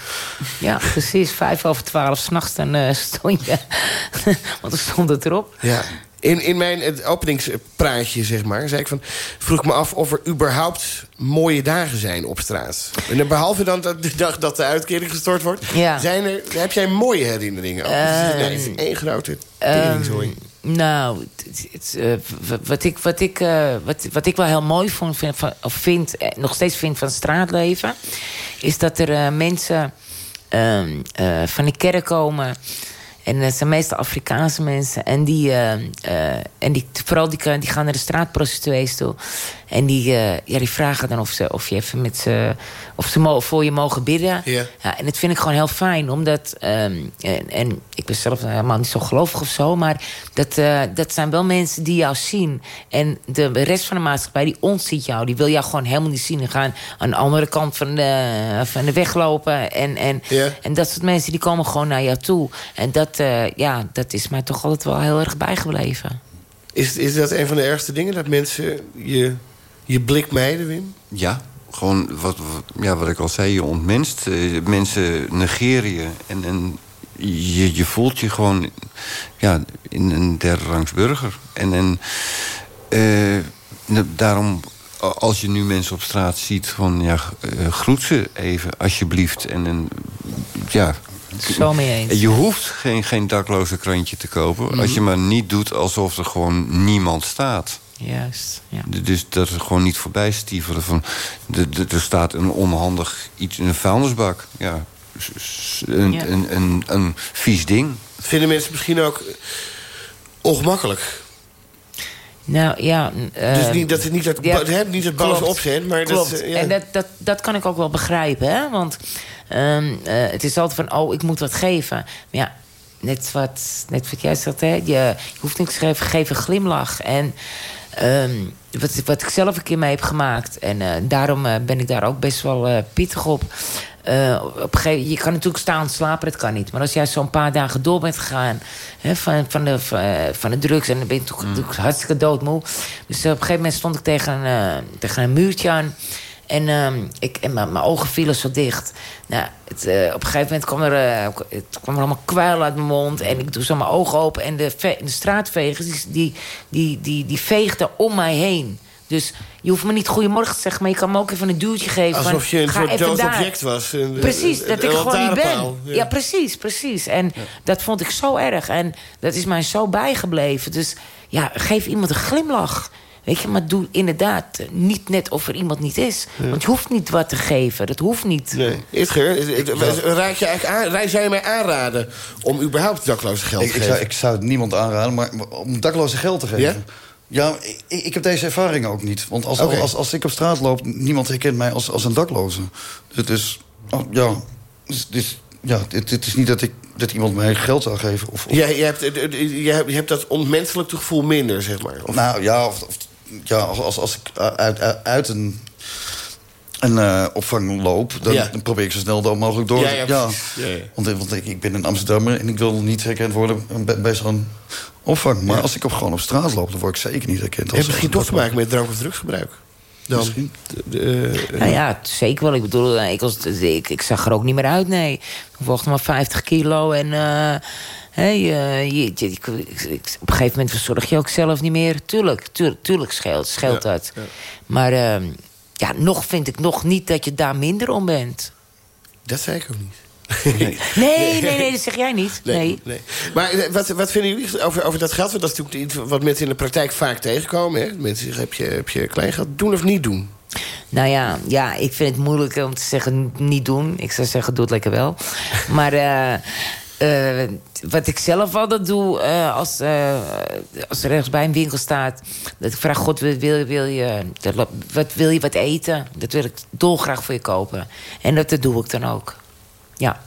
S6: Ja, precies. Vijf over twaalf s'nachts, dan eh, stond je... Want dan stond het erop.
S3: ja. In, in mijn openingspraatje, zeg maar, zei ik van, vroeg ik me af of er überhaupt mooie dagen zijn op straat. En behalve dan dat de dag dat de uitkering gestort wordt,
S6: Ja.
S3: zijn er, heb jij mooie herinneringen? Het, nee, het is één grote teringzooi.
S6: Nou, het- het, eh, wat, ik, wat, ik, eh, wat, wat ik wel heel mooi vond, vind, van, of vind, eh, nog steeds vind van straatleven... is dat er mensen ehm, eh, van de kerk komen... En het zijn meestal Afrikaanse mensen. En die, eh, eh, en die vooral die, die gaan naar de straatprostituees toe. En die, eh, ja, die vragen dan of, ze, of je even met ze, of ze voor je mogen bidden.
S3: Ja.
S6: Ja, en dat vind ik gewoon heel fijn. Omdat, ehm, en, en ik ben zelf helemaal niet zo gelovig of zo... maar dat, eh, dat zijn wel mensen die jou zien. En de rest van de maatschappij, die ontziet jou. Die wil jou gewoon helemaal niet zien. Die gaan aan de andere kant van de, van de weg lopen. En, en, en dat soort mensen, die komen gewoon naar jou toe. En dat, eh, ja, dat is mij toch altijd wel heel erg bijgebleven.
S3: Is, is dat een van de ergste dingen? Dat mensen je, je blik mijden, Wim?
S2: Ja, gewoon wat, wat- ja, wat ik al zei, je ontmenst. eh, mensen negeren je. En, en je, je voelt je gewoon ja, in een derde rangs burger. En, en eh, ne- daarom, als je nu mensen op straat ziet... Van, ja, groet ze even, alsjeblieft. En, en ja...
S6: Zo mee eens.
S2: Je hoeft geen, geen dakloze krantje te kopen... als je maar niet doet alsof er gewoon niemand staat.
S6: Juist, ja.
S2: Dus dat er gewoon niet voorbij stiefelen van... de- de- er staat een onhandig iets in een vuilnisbak. Ja, een,
S6: Ja.
S2: Een, een, een vies ding.
S3: Vinden mensen misschien ook ongemakkelijk?
S6: Nou ja...
S3: dus
S6: eh,
S3: niet, dat het niet het,
S6: ja,
S3: niet het
S6: klopt.
S3: opzet, maar
S6: Klopt.
S3: dat... eh, ja.
S6: En dat, dat, dat kan ik ook wel begrijpen, hè? Want ehm, eh, het is altijd van, oh, ik moet wat geven. Maar ja, net wat, net wat jij zegt, hè? Je, je hoeft niks te geven, geef een glimlach. En ehm, wat, wat ik zelf een keer mee heb gemaakt... en eh, daarom eh, ben ik daar ook best wel eh, pittig op... Op een gegeven, je kan natuurlijk staan slapen, dat kan niet. Maar als jij zo'n paar dagen door bent gegaan hè, van, van, de, van, de drugs... en dan ben je toch natuurlijk hartstikke doodmoe. Dus op een gegeven moment stond ik tegen een, tegen een muurtje aan... En, ehm, ik, en mijn mijn ogen vielen zo dicht. Nou, het, eh, op een gegeven moment kwam er, eh, het kwam er allemaal kwijl uit mijn mond. En ik doe zo mijn ogen open. En de, ve- de straatvegers, die, die, die, die, veegden om mij heen. Dus je hoeft me niet goedemorgen te zeggen... maar je kan me ook even een duwtje geven.
S3: Alsof je een soort dood
S6: daar.
S3: object was.
S6: Precies, dat ik gewoon niet ben. Ja. precies, precies. En dat vond ik zo erg. En dat is mij zo bijgebleven. Dus ja, geef iemand een glimlach. Weet je, maar doe inderdaad niet net of er iemand niet is. Want je hoeft niet wat te geven. Dat hoeft niet.
S3: Nee. Itger, ik- raad je eigenlijk aan, raad- zou je mij aanraden om überhaupt dakloze geld
S5: Ik,
S3: te
S5: ik,
S3: geven?
S5: zou, ik zou het niemand aanraden, maar, om dakloze geld te geven...
S3: Ja?
S5: Ja, ik, ik heb deze ervaring ook niet. Want als, als, als ik op straat loop, niemand herkent mij als, als een dakloze. Dus, oh, ja, dus, dus, ja het, het is niet dat, ik, dat iemand mij geld zou geven. Of, of-
S3: Jij- je, hebt, eh, eh, je, hebt, je hebt dat onmenselijk gevoel minder, zeg maar. Of,
S5: Nou ja, of, of- ja als, als, als ik uit, uit, uit een, een eh, opvang loop... Dan,
S3: Ja.
S5: dan probeer ik zo snel mogelijk door
S3: Ja,
S5: te-
S3: ja. Ja, ja.
S5: Want, want ik, ik ben een Amsterdammer en ik wil niet herkend worden bij, bij zo'n opvang. Maar
S3: Ja.
S5: als ik op, gewoon op straat loop, dan word ik zeker niet herkend.
S3: heeft
S5: als-
S3: misschien toch te maken met drank- of drugsgebruik? Dan,
S5: Misschien.
S3: De- de- eh,
S6: Nou ja, zeker wel. Ik bedoel, eh, ik, was, ik, ik zag er ook niet meer uit, nee. Ik woog maar 50 kilo en... eh, je, je, op een gegeven moment verzorg je ook zelf niet meer. Tuurlijk, tuurlijk, tuurlijk scheelt, scheelt
S3: Ja,
S6: dat.
S3: ja.
S6: Maar ehm, ja, nog vind ik nog niet dat je daar minder om bent.
S3: Dat zei ik ook niet.
S6: Nee, nee, nee, dat zeg jij niet. Nee.
S3: nee. Maar eh, wat, wat vinden jullie over, over dat geld? Want dat is natuurlijk iets wat mensen in de praktijk vaak tegenkomen. Hè? Mensen zeggen, heb je, heb je kleingeld? Doen of niet doen?
S6: Nou ja, ja, ik vind het moeilijk om te zeggen niet doen. Ik zou zeggen, doe het lekker wel. Maar eh, eh, wat ik zelf altijd doe, eh, als, eh, als er ergens bij een winkel staat... dat ik vraag, God, wil, wil, je, wat, wil je wat eten? Dat wil ik dolgraag voor je kopen. En dat, dat doe ik dan ook. Ja.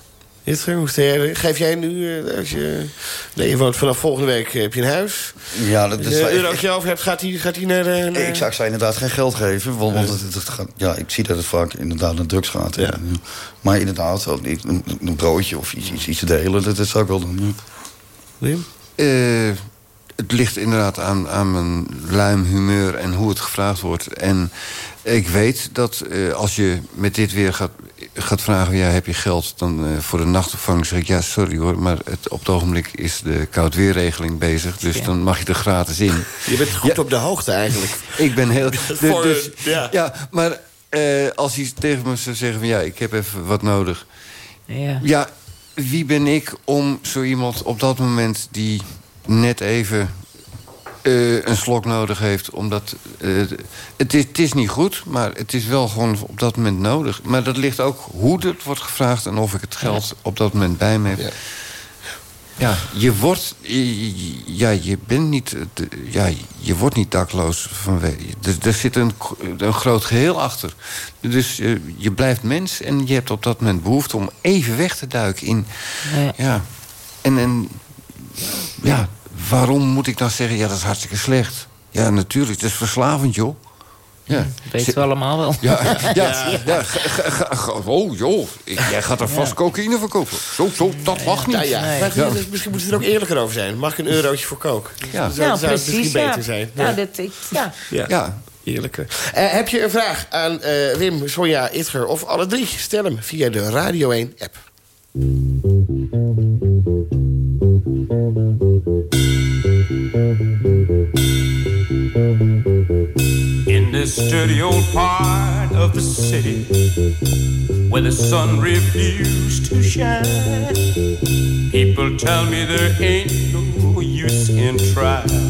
S3: Geef jij nu, eh, als je... Nee, je woont vanaf volgende week, eh, heb je een huis.
S5: Ja, dat,
S3: Als
S5: dat
S3: je
S5: is
S3: een eurotje over hebt, gaat hij gaat hij naar... de- naar-
S5: Ik zou, ik zou inderdaad geen geld geven. Want, want het, het gaat, ja, ik zie dat het vaak inderdaad naar drugs gaat.
S3: Ja.
S5: Maar inderdaad, wel een, een- een broodje of iets, iets, iets te delen, dat, dat zou ik wel doen. ja.
S3: Wim?
S2: Eh, het ligt inderdaad aan, aan mijn luim humeur en hoe het gevraagd wordt. En ik weet dat eh, als je met dit weer gaat, gaat vragen... ja, heb je geld dan eh, voor de nachtopvang? zeg ik, ja, sorry hoor, maar het, op het ogenblik is de koudweerregeling bezig. Dus
S6: Ja.
S2: dan mag je er gratis in.
S3: Je bent goed
S2: Ja.
S3: op de hoogte eigenlijk.
S2: Ik ben heel...
S3: Voor,
S2: dus,
S3: ja.
S2: ja. maar eh, als hij tegen me zou zeggen van... ja, ik heb even wat nodig...
S6: ja.
S2: Ja, wie ben ik om zo iemand op dat moment die net even eh, een slok nodig heeft, omdat eh, het, is, het is niet goed, maar het is wel gewoon op dat moment nodig. Maar dat ligt ook hoe het wordt gevraagd en of ik het geld op dat moment bij me heb.
S3: Ja.
S2: Ja, je wordt, je- ja, je bent niet, ja, je wordt niet dakloos vanwege. Er, er zit een, een groot geheel achter. Dus eh, je blijft mens en je hebt op dat moment behoefte om even weg te duiken in.
S6: Ja.
S2: Ja, en, en ja, waarom moet ik dan zeggen, ja, dat is hartstikke slecht? Ja, natuurlijk, het is verslavend, joh. Ja,
S6: Weten we allemaal wel.
S2: ja, ja, ja. oh joh, ik- jij gaat er vast cocaïne verkopen. Zo, zo, dat mag niet.
S3: Ja,
S6: Nee.
S3: maar
S2: Ja.
S3: dus misschien moeten ze er ook eerlijker over zijn. Mag ik een eurotje voor kook?
S2: Ja.
S3: Dat zou,
S6: Nou,
S3: zou het misschien
S6: precies, ja.
S3: beter zijn.
S6: Ja, dat, ik, ja.
S3: Ja.
S2: Ja,
S3: Eerlijker. Eh, heb je een vraag aan eh, Wim, Sonja, Itger of alle drie? Stel hem via de Radio 1-app.
S8: City where the sun refused to shine, people tell me there ain't no use in trying.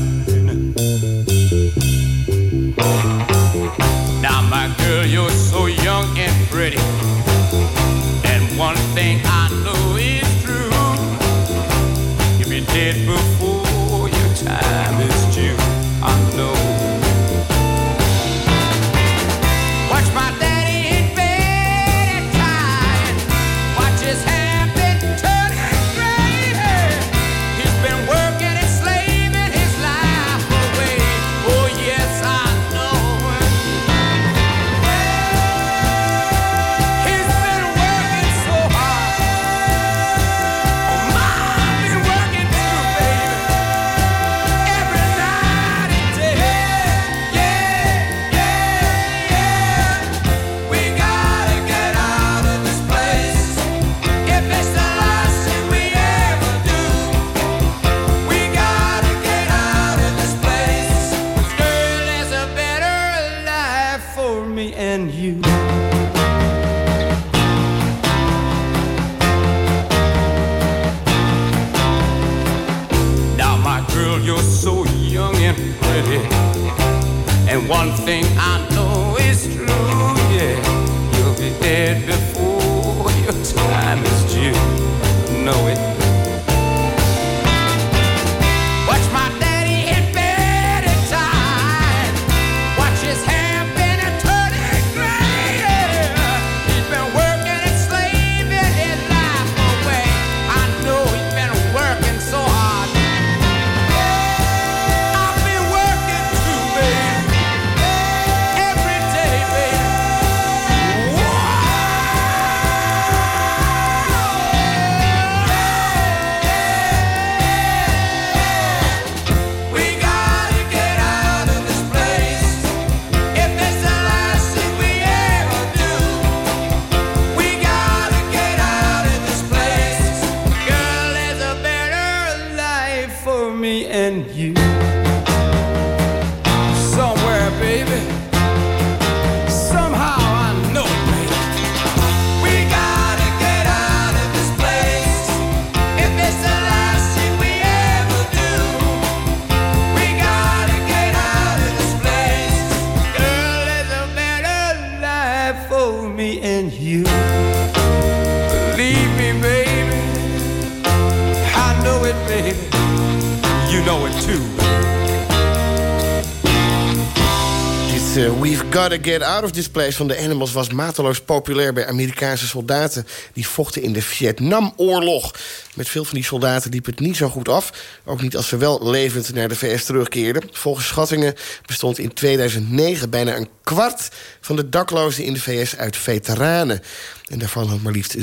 S8: Get Out of This Place
S3: van de Animals... was mateloos populair bij Amerikaanse soldaten... die vochten in de Vietnamoorlog. Met veel van die soldaten liep het niet zo goed af. Ook niet als ze wel levend naar de VS terugkeerden. Volgens schattingen bestond in 2009 bijna een kwart... van de daklozen in de VS uit veteranen. En daarvan had maar liefst 47%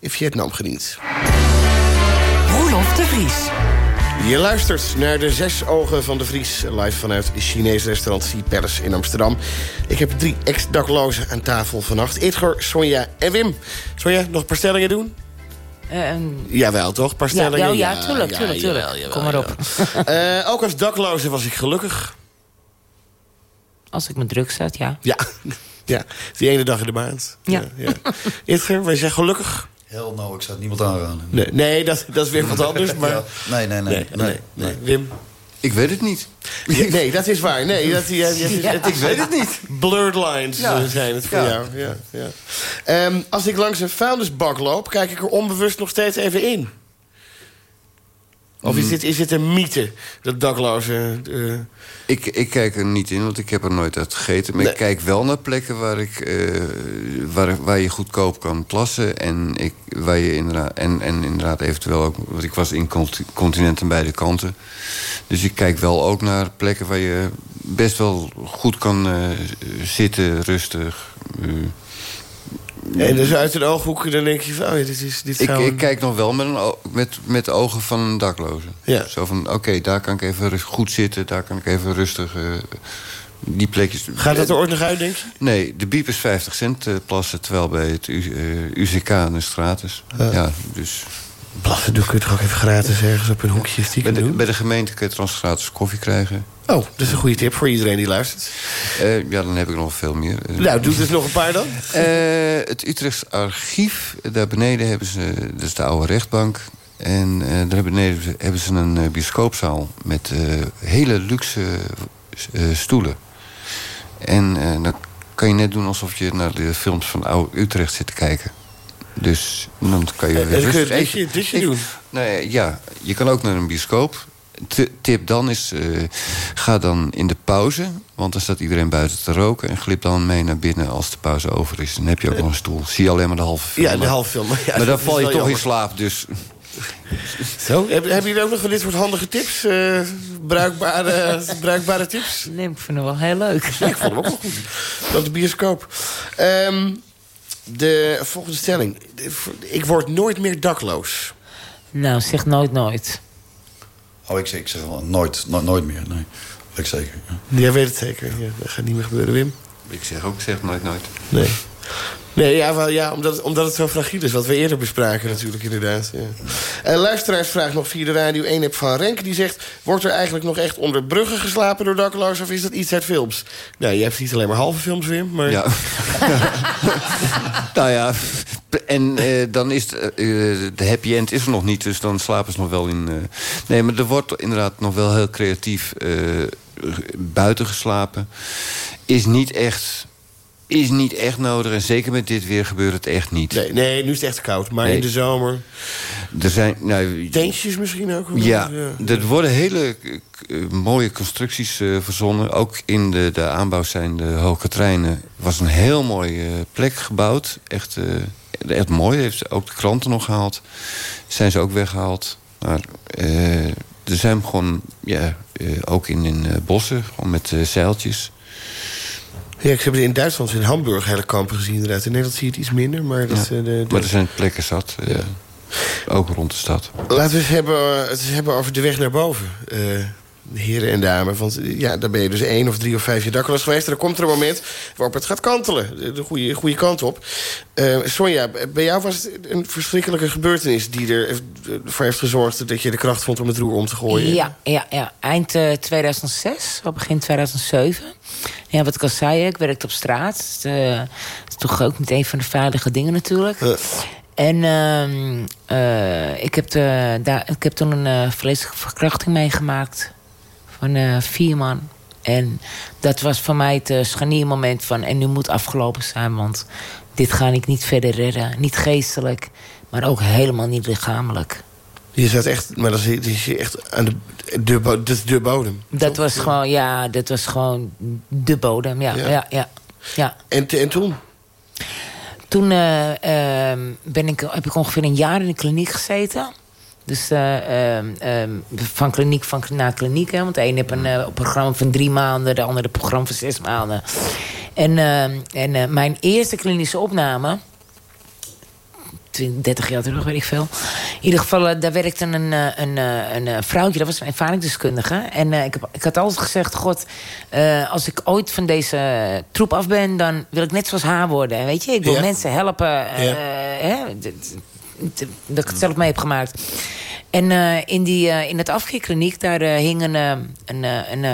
S3: in Vietnam gediend.
S4: Roelof de Vries.
S3: Je luistert naar de zes ogen van de Vries... live vanuit het Chinese restaurant Sea Palace in Amsterdam. Ik heb drie ex-daklozen aan tafel vannacht. Edgar, Sonja en Wim. Sonja, nog een paar stellingen doen?
S6: Eh, en-
S3: Jawel, toch? Paar
S6: ja, ja, ja, tuurlijk, tuurlijk, tuurlijk.
S3: jawel, jawel,
S6: Kom maar op.
S3: Eh, ook als dakloze was ik gelukkig.
S6: Als ik me druk zet, ja.
S3: Ja, ja. die ene dag in de maand.
S6: Ja.
S3: ja. Edgar, wij zijn gelukkig?
S5: Hell no, ik zou het niemand aanraden.
S3: Nee, nee dat, dat is weer wat anders. Maar...
S5: Ja, nee, nee, nee.
S3: Nee, nee, nee. Wim?
S2: Ik weet het niet.
S3: Ja, nee, dat is waar. Nee, dat, ja, ja, het
S2: Ik weet het niet.
S3: Blurred lines
S2: Ja.
S3: eh, zijn het voor
S2: Ja.
S3: jou. Ja, ja. Ehm, als ik langs een vuilnisbak loop, kijk ik er onbewust nog steeds even in. Of is dit, is dit een mythe, dat daklozen... eh,
S2: Ik, ik kijk er niet in, want ik heb er nooit uit gegeten. Maar
S3: Nee.
S2: ik kijk wel naar plekken waar, ik, eh, waar, waar je goedkoop kan plassen. En, ik, waar je inderdaad, en, en inderdaad eventueel ook... Want ik was in conti- continenten beide kanten. Dus ik kijk wel ook naar plekken waar je best wel goed kan eh, zitten, rustig.
S3: En dus uit een ooghoek, dan denk je van... Oh ja, dit is, dit
S2: ik,
S3: zou
S2: ik kijk nog wel met, een, met, met de ogen van een dakloze.
S3: Ja.
S2: Zo van, oké, daar kan ik even goed zitten. Daar kan ik even rustig... eh, die plekjes...
S3: Gaat dat er ooit nog uit, denk je?
S2: Nee, de biep is 50 cent eh, plassen, terwijl bij het U- eh, UCK een stratus. Ja, dus
S3: Plassen doen kun je toch ook even gratis ergens op een hoekje
S2: bij de,
S3: doen?
S2: bij de gemeente kun je trouwens gratis koffie krijgen.
S3: Oh, dat is een goede tip voor iedereen die luistert.
S2: Eh, ja, dan heb ik nog veel meer.
S3: Nou, doe dus nog een paar dan.
S2: eh, het Utrechts Archief, daar beneden hebben ze, dat is de oude rechtbank. En eh, daar beneden hebben ze een bioscoopzaal met hele luxe stoelen. En dan kan je net doen alsof je naar de films van oude Utrecht zit te kijken. Dus dan kan je...
S3: En dan kun je
S2: rustig
S3: een doen.
S2: Nee, ja, je kan ook naar een bioscoop. Tip dan is, eh, ga dan in de pauze... want dan staat iedereen buiten te roken... en glip dan mee naar binnen als de pauze over is. Dan heb je ook nog een stoel. Zie je alleen maar de halve film.
S3: Ja, de halve film. Ja,
S2: maar
S3: dat
S2: dan val je toch in slaap, dus...
S3: Zo, heb- hebben jullie ook nog van dit soort handige tips? eh, bruikbare, bruikbare tips?
S6: Nee, ik vind het wel heel leuk.
S3: Ja, ik vond hem ook wel goed. Op de bioscoop. Ehm, de volgende stelling. Ik word nooit meer dakloos.
S6: Nou, zeg nooit nooit.
S5: Oh, ik zeg, ik zeg wel nooit, no- nooit meer. Nee, weet ik zeker. ja.
S3: Jij weet het zeker. Ja, dat gaat niet meer gebeuren, Wim.
S2: Ik zeg ook, ik zeg nooit nooit.
S3: Nee. Nee, ja, wel, ja omdat, omdat het zo fragiel is. Wat we eerder bespraken natuurlijk, inderdaad. Ja. En luisteraarsvraag nog via de Radio 1 heb van Renk. Die zegt, wordt er eigenlijk nog echt onder bruggen geslapen door daklozen... of is dat iets uit films? Nou, je hebt niet alleen maar halve films, Wim. Maar...
S2: Ja. nou ja, en eh, dan is het, eh, de happy end is er nog niet, dus dan slapen ze nog wel in. eh. Nee, maar er wordt inderdaad nog wel heel creatief eh, buiten geslapen. Is niet echt. Is niet echt nodig. En zeker met dit weer gebeurt het echt niet.
S3: Nee, nee, nu is het echt koud. Maar
S2: Nee.
S3: in de zomer...
S2: Er zijn. Nou,
S3: Tentjes misschien ook?
S2: Ja, er worden hele eh, mooie constructies eh, verzonnen. Ook in de, de aanbouw zijn de Hoge Treinen. was een heel mooie eh, plek gebouwd. Echt, eh, echt mooi. Heeft ook de kranten nog gehaald. Zijn ze ook weggehaald. Maar eh, er zijn gewoon, ja, eh, ook in, in eh, bossen, gewoon met zeiltjes.
S3: Ja, ik heb in Duitsland in Hamburg hele kampen gezien. Inderdaad. In Nederland zie je het iets minder. Maar, dat,
S2: Ja.
S3: de, de-
S2: Maar er zijn plekken zat. eh, Ook rond de stad.
S3: Laten we het, hebben, het hebben over de weg naar boven. Eh, heren en dames. Want eh, ja, dan ben je dus één of drie of vijf jaar dakloos geweest. En dan komt er een moment waarop het gaat kantelen. De, de goede, goede kant op. Eh, Sonja, bij jou was het een verschrikkelijke gebeurtenis... die ervoor heeft gezorgd dat je de kracht vond om het roer om te gooien.
S6: Ja, ja, ja. eind eh, 2006, al begin 2007. Ja, wat ik al zei, ik werkte op straat. Eh, het is toch ook niet een van de veilige dingen natuurlijk.
S3: Eh.
S6: En ehm, eh, ik, heb de, daar, ik heb toen een eh vreselijke verkrachting meegemaakt. Van eh, vier man. En dat was voor mij het uh, scharniermoment van... en nu moet afgelopen zijn, want dit ga ik niet verder redden. Niet geestelijk, maar ook helemaal niet lichamelijk.
S3: Je zat echt, maar dat is, echt aan de, de, dat is de bodem.
S6: Dat was gewoon, ja, dat was gewoon de bodem. Ja,
S3: Ja.
S6: ja, ja. ja.
S3: En, te- en toen?
S6: Toen eh, ehm, ben ik, heb ik ongeveer een jaar in de kliniek gezeten. Dus eh, ehm, ehm, van kliniek van, naar kliniek. Hè, want de een heeft een eh, programma van drie maanden, de andere een programma van zes maanden. En, ehm, en eh, mijn eerste klinische opname. 20, 30 jaar terug, weet ik veel. In ieder geval, daar werkte een, een, een, eh, vrouwtje, dat was een ervaringsdeskundige. En ik, heb, ik had altijd gezegd: God, als ik ooit van deze troep af ben, dan wil ik net zoals haar worden. Weet je, ik wil
S3: Ja.
S6: mensen helpen.
S3: Ja.
S6: hè, dat ik het zelf mee heb gemaakt. En eh, in, die, eh, in het afkeerkliniek, daar eh, hing een, een, een,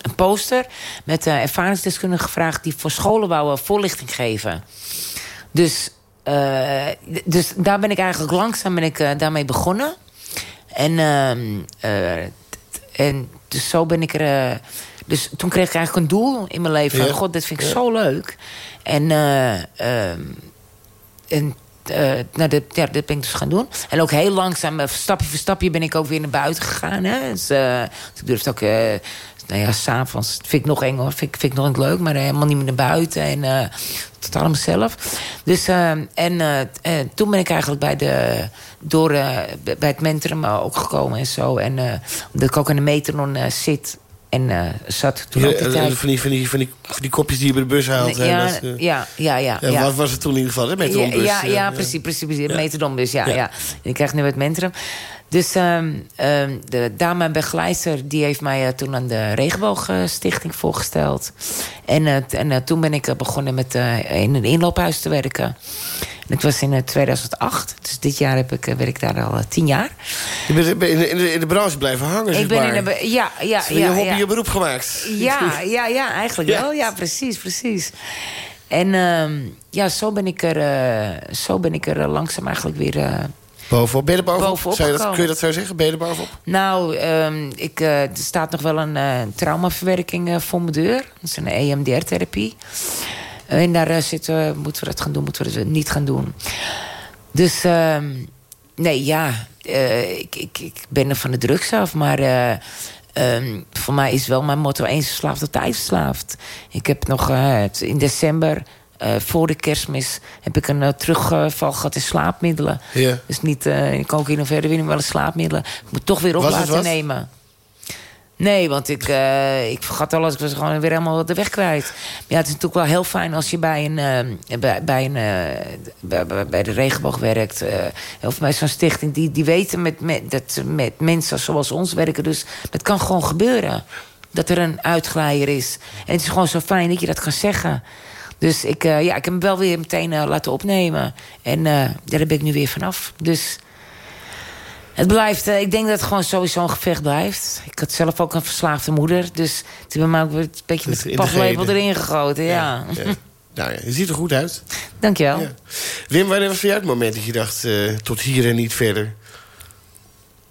S6: een poster... met uh, ervaringsdeskundigen gevraagd... die voor scholen wouden voorlichting geven. Dus, dus daar ben ik eigenlijk langzaam ben ik, daarmee begonnen. En, ehm, eh, en dus zo ben ik er... dus toen kreeg ik eigenlijk een doel in mijn leven.
S3: Ja.
S6: God, dit vind ik zo leuk. En, eh, ehm, en eh, nou, dat, ja, dat ben ik dus gaan doen. En ook heel langzaam, eh, stapje voor stapje, ben ik ook weer naar buiten gegaan. Hè? Dus, eh, ik durfde ook... nou ja, s'avonds vind ik nog eng hoor. Vind, ik- nog niet leuk, maar helemaal niet meer naar buiten. En totaal mezelf. Dus, en toen ben ik eigenlijk bij, de, door, bij het mentoren eh, ook gekomen en zo. En omdat ik ook aan de metronom eh, zit en eh, zat toen
S3: Ja,
S6: ook die
S3: eh,
S6: tijd.
S3: van, die, van, die, van, die, van die kopjes die je bij de bus haalt. hè,
S6: ja,
S3: dat, eh,
S6: ja, ja, ja.
S3: Wat was het toen in ieder geval, hè, met de
S6: Ja, ja, ja, precies, precies, precies.
S3: Ja.
S6: Ja,
S3: Ja.
S6: En ik krijg nu het Mentrum. Dus ehm, ehm, de dame begeleider die heeft mij toen aan de Regenboogstichting voorgesteld. En, en toen ben ik begonnen met in een inloophuis te werken. Het was in eh, 2008. Dus dit jaar heb ik, eh, werk ik daar al eh, tien jaar.
S3: Je bent in de, in de, in de branche blijven hangen,
S6: ik ben in Ja, ja,
S3: Van je
S6: ja.
S3: hobby
S6: ja.
S3: je beroep gemaakt.
S6: Ja, ja, ja, eigenlijk
S3: Ja.
S6: wel. Ja, precies, precies. En ehm, ja, zo ben ik er, eh, zo ben ik er eh, langzaam eigenlijk weer... eh,
S3: Bovenop, ben je bovenop?
S6: Bovenop
S3: Zou je dat, kun je dat zo zeggen? Ben je bovenop?
S6: Nou, ehm, ik, eh, er staat nog wel een eh, traumaverwerking eh, voor mijn deur. Dat is een EMDR-therapie. En daar eh, zitten, moeten we dat gaan doen, moeten we dat niet gaan doen. Dus, ehm, nee, ja, eh, ik, ik, ik ben er van de drugs af. Maar eh, ehm, voor mij is wel mijn motto... eens verslaafd, altijd verslaafd. Ik heb nog eh, in december... voor de kerstmis heb ik een terugval gehad in slaapmiddelen.
S3: Ja.
S6: Dus niet uh, in cocaïne of heroïne, maar wel slaapmiddelen. Ik moet toch weer op
S3: Was
S6: laten nemen. Nee, want ik, eh, ik vergat alles. Ik was gewoon weer helemaal de weg kwijt. Ja, het is natuurlijk wel heel fijn als je bij, een, eh, bij, bij, een, eh, bij, de regenboog werkt. of bij zo'n stichting. Die, die weten met, met, dat met mensen zoals ons werken. Dus dat kan gewoon gebeuren. Dat er een uitglijer is. En het is gewoon zo fijn dat je dat kan zeggen. Dus ik, ja, ik heb hem wel weer meteen laten opnemen. En daar ben ik nu weer vanaf. Dus het blijft, eh, ik denk dat het gewoon sowieso een gevecht blijft. Ik had zelf ook een verslaafde moeder. Dus het is bij mij ook weer een beetje met de
S3: genen.
S6: erin gegoten. Ja.
S3: ja. Nou ja, je ziet er goed uit.
S6: Dankjewel.
S3: Ja. Wim, wanneer was voor jou het moment dat je dacht... eh, tot hier en niet verder?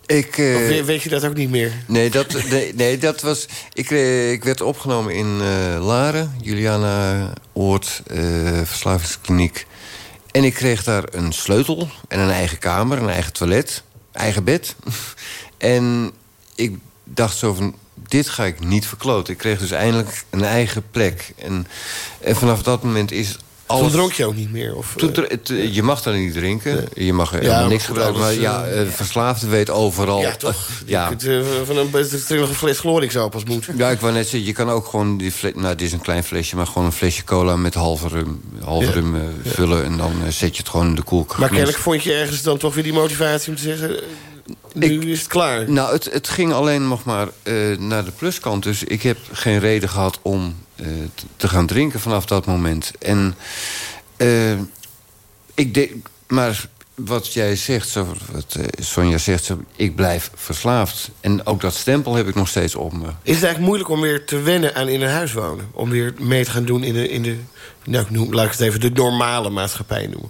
S2: Ik, eh,
S3: Of weet, weet je dat ook niet meer?
S2: Nee, dat, nee, nee, dat was... Ik, ik werd opgenomen in eh, Laren, Juliana Oort, eh, verslavingskliniek. En ik kreeg daar een sleutel en een eigen kamer, een eigen toilet, eigen bed. en ik dacht zo van, dit ga ik niet verkloten. Ik kreeg dus eindelijk een eigen plek. En, en vanaf dat moment is alles...
S3: Toen dronk je ook niet meer? Of,
S2: Toen
S3: eh,
S2: het, eh, je mag daar niet drinken. Je mag er
S3: maar
S2: niks gebruiken. Maar ja,
S3: eh,
S2: verslaafde weet overal.
S3: ja, toch?
S2: Ja.
S3: Kunt eh, van een best trillige fles Glorix op als moet.
S2: Ja, ik wou net zeggen, je kan ook gewoon die fles... Nou, dit is een klein flesje, maar gewoon een flesje cola met halve rum, halve
S3: Ja.
S2: rum vullen. En dan zet je het gewoon in de koelkast.
S3: Maar kennelijk vond je ergens dan toch weer die motivatie om te zeggen... nu is het klaar.
S2: Nou, het, het ging alleen nog maar naar de pluskant. Dus ik heb geen reden gehad om te gaan drinken vanaf dat moment. En eh, ik denk... Maar wat jij zegt, zo, wat eh, Sonja zegt... Zo, ik blijf verslaafd. En ook dat stempel heb ik nog steeds op me.
S3: Is het eigenlijk moeilijk om weer te wennen aan in een huis wonen? Om weer mee te gaan doen in de... In de nou, ik noem, laat ik het even de normale maatschappij noemen.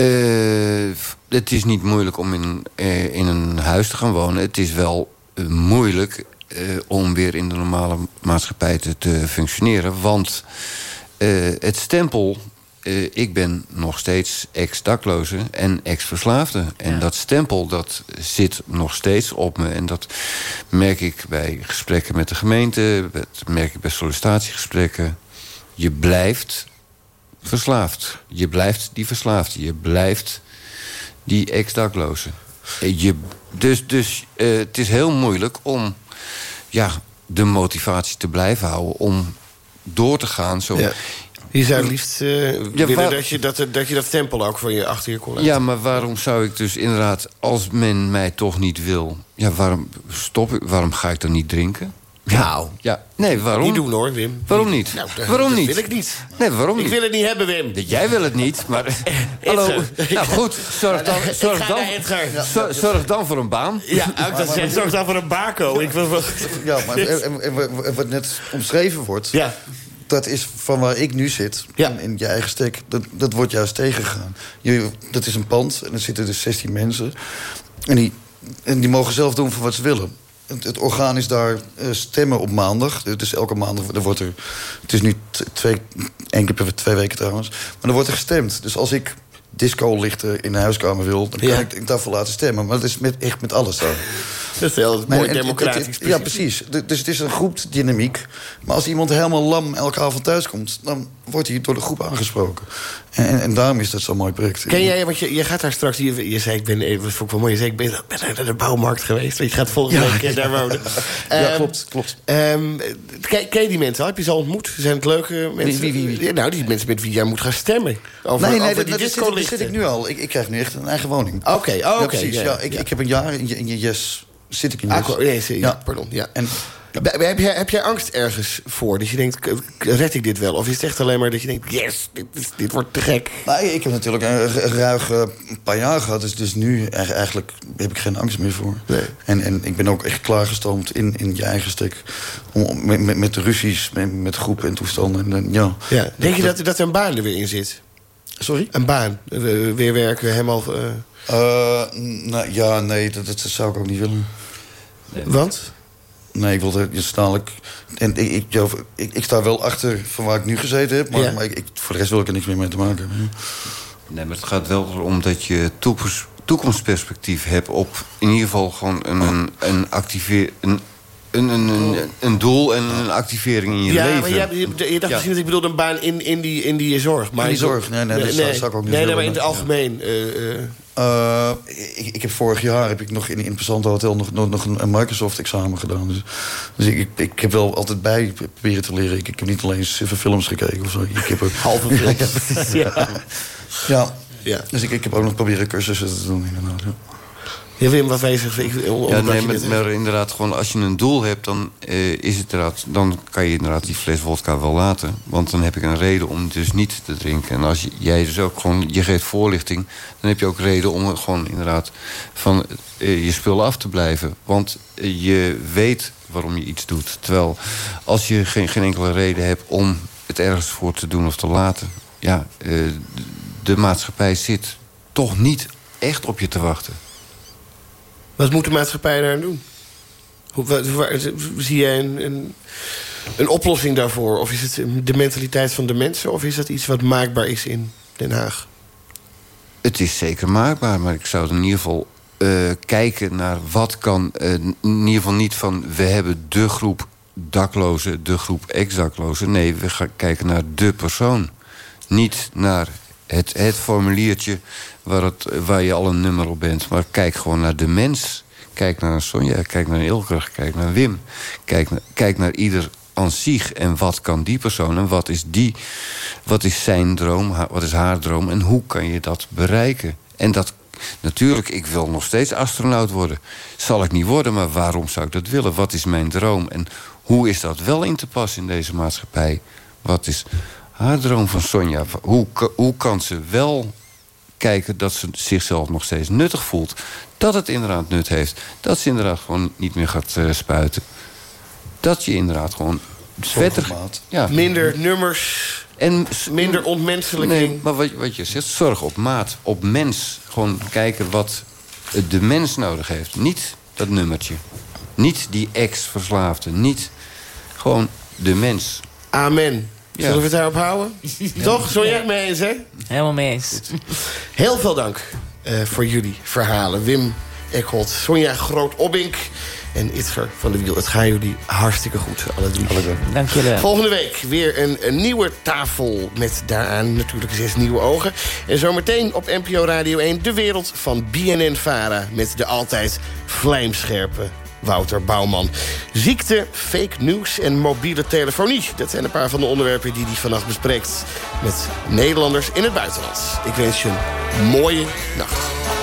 S2: Eh, het is niet moeilijk om in, eh, in een huis te gaan wonen. Het is wel eh, moeilijk eh, om weer in de normale maatschappij te, te functioneren. Want eh, het stempel eh, ik ben nog steeds ex-dakloze en ex-verslaafde. En dat stempel, dat zit nog steeds op me. En dat merk ik bij gesprekken met de gemeente... dat merk ik bij sollicitatiegesprekken. Je blijft verslaafd. Je blijft die verslaafde. Je blijft die ex-dakloze. Je, dus dus het is heel moeilijk om ja, de motivatie te blijven houden... om door te gaan. Zo.
S3: Ja. Je zou liefst eh, willen dat, je dat, dat je dat stempel ook van je achter je kon laten.
S2: Ja, maar waarom zou ik dus inderdaad, als men mij toch niet wil... Ja, waarom stop ik? Waarom ga ik dan niet drinken?
S3: Nou,
S2: Ja, nee, waarom?
S3: niet doen hoor, Wim.
S2: Waarom niet?
S3: Nou, dat-
S2: waarom
S3: dat
S2: niet?
S3: wil ik niet.
S2: Nee, waarom
S3: Ik
S2: niet?
S3: wil het niet hebben, Wim.
S2: Jij wil het niet, maar... Hallo. Nou goed, zorg dan, zorg dan, zorg dan voor een baan.
S3: Ja, ook dat zorg dan voor een bako. Ik wil.
S5: Ja, maar en, en- en- en wat net omschreven wordt...
S3: Ja.
S5: dat is van waar ik nu zit,
S3: Ja.
S5: in, in je eigen stek... Dat, dat wordt juist tegengegaan. Je, dat is een pand en er zitten dus 16 mensen. En die, en die mogen zelf doen voor wat ze willen. Het, het orgaan is daar eh, stemmen op maandag. Dus elke maandag er wordt er... Het is nu twee, één keer per twee weken trouwens. Maar dan wordt er gestemd. Dus als ik disco-lichten in de huiskamer wil... dan kan
S3: Ja.
S5: ik daarvoor laten stemmen. Maar dat is met, echt met alles daar.
S3: Dat is heel mooi democratisch.
S5: het- het- ja, precies. Dus het is een groepsdynamiek. Maar als iemand helemaal lam elke avond thuiskomt... dan wordt hij door de groep aangesproken. En, en, daarom is dat zo'n mooi project.
S3: Ken jij, want je, je gaat daar straks... Je, je zei, ik ben, even, vond ik wel mooi, je zei, ik ben, ben naar de bouwmarkt geweest. Je gaat volgende
S5: Ja.
S3: week eh, daar wonen.
S5: Ja,
S3: Ehm,
S5: klopt, klopt.
S3: ehm, ken, ken je die mensen? Heb je ze al ontmoet? Zijn het leuke mensen?
S5: wie, wie, wie?
S3: Nou, die mensen met wie jij moet gaan stemmen. Over,
S5: nee, nee,
S3: over
S5: dat,
S3: die
S5: dat, zit, zit ik nu al. Ik, ik krijg nu echt een eigen woning.
S3: Oké, oh,
S5: Ja,
S3: oké.
S5: precies.
S3: ja,
S5: Ja, ik, ik heb een jaar in je, in yes zit ik in
S3: Ah,
S5: yes.
S3: ja,
S5: Ja.
S3: pardon. Ja.
S5: En
S3: Heb jij, heb jij angst ergens voor? Dat je denkt, red ik dit wel? Of is het echt alleen maar dat je denkt, yes, dit, is- dit wordt te gek?
S5: Nou, ik heb natuurlijk een ru- ruig eh, paar jaar gehad. Dus, dus nu eigenlijk, heb ik geen angst meer voor.
S3: Nee.
S5: En, en ik ben ook echt klaargestoomd in, in je eigen stek. Om, met, met, met de ruzies, met, met groepen en toestanden. En, en, ja.
S3: Ja. Denk je dat, dat er een baan er weer in zit?
S5: Sorry?
S3: Een baan? Eh, weer werken, helemaal... eh,
S5: Eh, nou, ja, nee, dat, dat zou ik ook niet willen.
S3: want?
S5: Nee, ik wilde je snellijk... En ik, ik, ja, ik, ik sta wel achter van waar ik nu gezeten heb. Maar,
S3: Ja.
S5: maar ik, ik- voor de rest wil ik er niks meer mee te maken hebben.
S2: Nee, maar het gaat wel om dat je toekomst- toekomstperspectief hebt op in ieder geval gewoon een, een, een, activeer, een, een, een, een, een doel en een activering in je
S3: ja,
S2: leven.
S3: maar je, je, je dacht
S2: Ja.
S3: misschien dat ik bedoelde een baan in, in, die, in die zorg. Maar
S5: In die zorg? Nee, nee, dat zou- zou ik ook niet
S3: Nee, nee, maar in het
S5: ja.
S3: algemeen. eh, eh,
S5: Eh, ik, ik heb vorig jaar heb ik nog in, in het Passante Hotel nog, nog, nog een, Microsoft-examen gedaan. Dus, dus ik, ik, ik heb wel altijd bij proberen te leren. Ik, ik heb niet alleen films gekeken of zo. Ik heb ook,
S3: halve films. ja.
S5: ja.
S3: Ja.
S5: Dus ik, ik heb ook nog proberen cursussen te doen, inderdaad. Ja.
S3: Ja, Wim, wat wij zeggen... Ik,
S2: Ja, nee,
S3: je
S2: maar, inderdaad, gewoon als je een doel hebt, dan, eh, is het inderdaad, dan kan je inderdaad die fles vodka wel laten. Want dan heb ik een reden om dus niet te drinken. En als je- jij dus ook gewoon, je geeft voorlichting, dan heb je ook reden om gewoon inderdaad van eh, je spul af te blijven. Want eh, je weet waarom je iets doet. Terwijl als je geen, geen enkele reden hebt om het ergens voor te doen of te laten, ja, eh, de maatschappij zit toch niet echt op je te wachten.
S3: Wat moet de maatschappij daar doen? Hoe, zie jij een, een, een oplossing daarvoor? Of is het de mentaliteit van de mensen? Of is dat iets wat maakbaar is in Den Haag?
S2: Het is zeker maakbaar, maar ik zou in ieder geval eh, kijken naar wat kan. eh, in ieder geval niet van we hebben de groep daklozen, de groep ex-daklozen. Nee, we gaan kijken naar de persoon. Niet naar het, het formuliertje waar, je al een nummer op bent. Maar kijk gewoon naar de mens. Kijk naar Sonja, kijk naar Ilker, kijk naar Wim. Kijk naar, kijk naar ieder aan zich. En wat kan die persoon en wat is, die, wat is zijn droom, wat is haar droom... en hoe kan je dat bereiken? En dat, natuurlijk, ik wil nog steeds astronaut worden. Zal ik niet worden, maar waarom zou ik dat willen? Wat is mijn droom? En hoe is dat wel in te passen in deze maatschappij? Wat is haar droom van Sonja? Hoe, hoe kan ze wel kijken dat ze zichzelf nog steeds nuttig voelt. Dat het inderdaad nut heeft. Dat ze inderdaad gewoon niet meer gaat eh, spuiten. Dat je inderdaad gewoon vetter... Ja.
S3: Minder nummers,
S2: En
S3: minder ontmenselijking.
S2: Nee, maar wat, wat je zegt, zorg op maat, op mens. Gewoon kijken wat de mens nodig heeft. Niet dat nummertje. Niet die ex-verslaafde. Niet gewoon de mens.
S3: Amen. Zullen we het daarop houden? Toch? Zo jij mee eens, hè?
S6: Helemaal mee eens.
S3: Heel veel dank eh, voor jullie verhalen. Wim Eckholt, Sonja Groot-Obbink en Itger van de Wiel. Het gaat jullie hartstikke goed, alle drie.
S6: Dank jullie wel.
S3: Volgende week weer een, een nieuwe tafel met daaraan natuurlijk zes nieuwe ogen. En zometeen op NPO Radio 1 de wereld van BNN-Vara... met de altijd vlijmscherpe Wouter Bouwman. Ziekte, fake news en mobiele telefonie. Dat zijn een paar van de onderwerpen die hij vannacht bespreekt... met Nederlanders in het buitenland. Ik wens je een mooie nacht.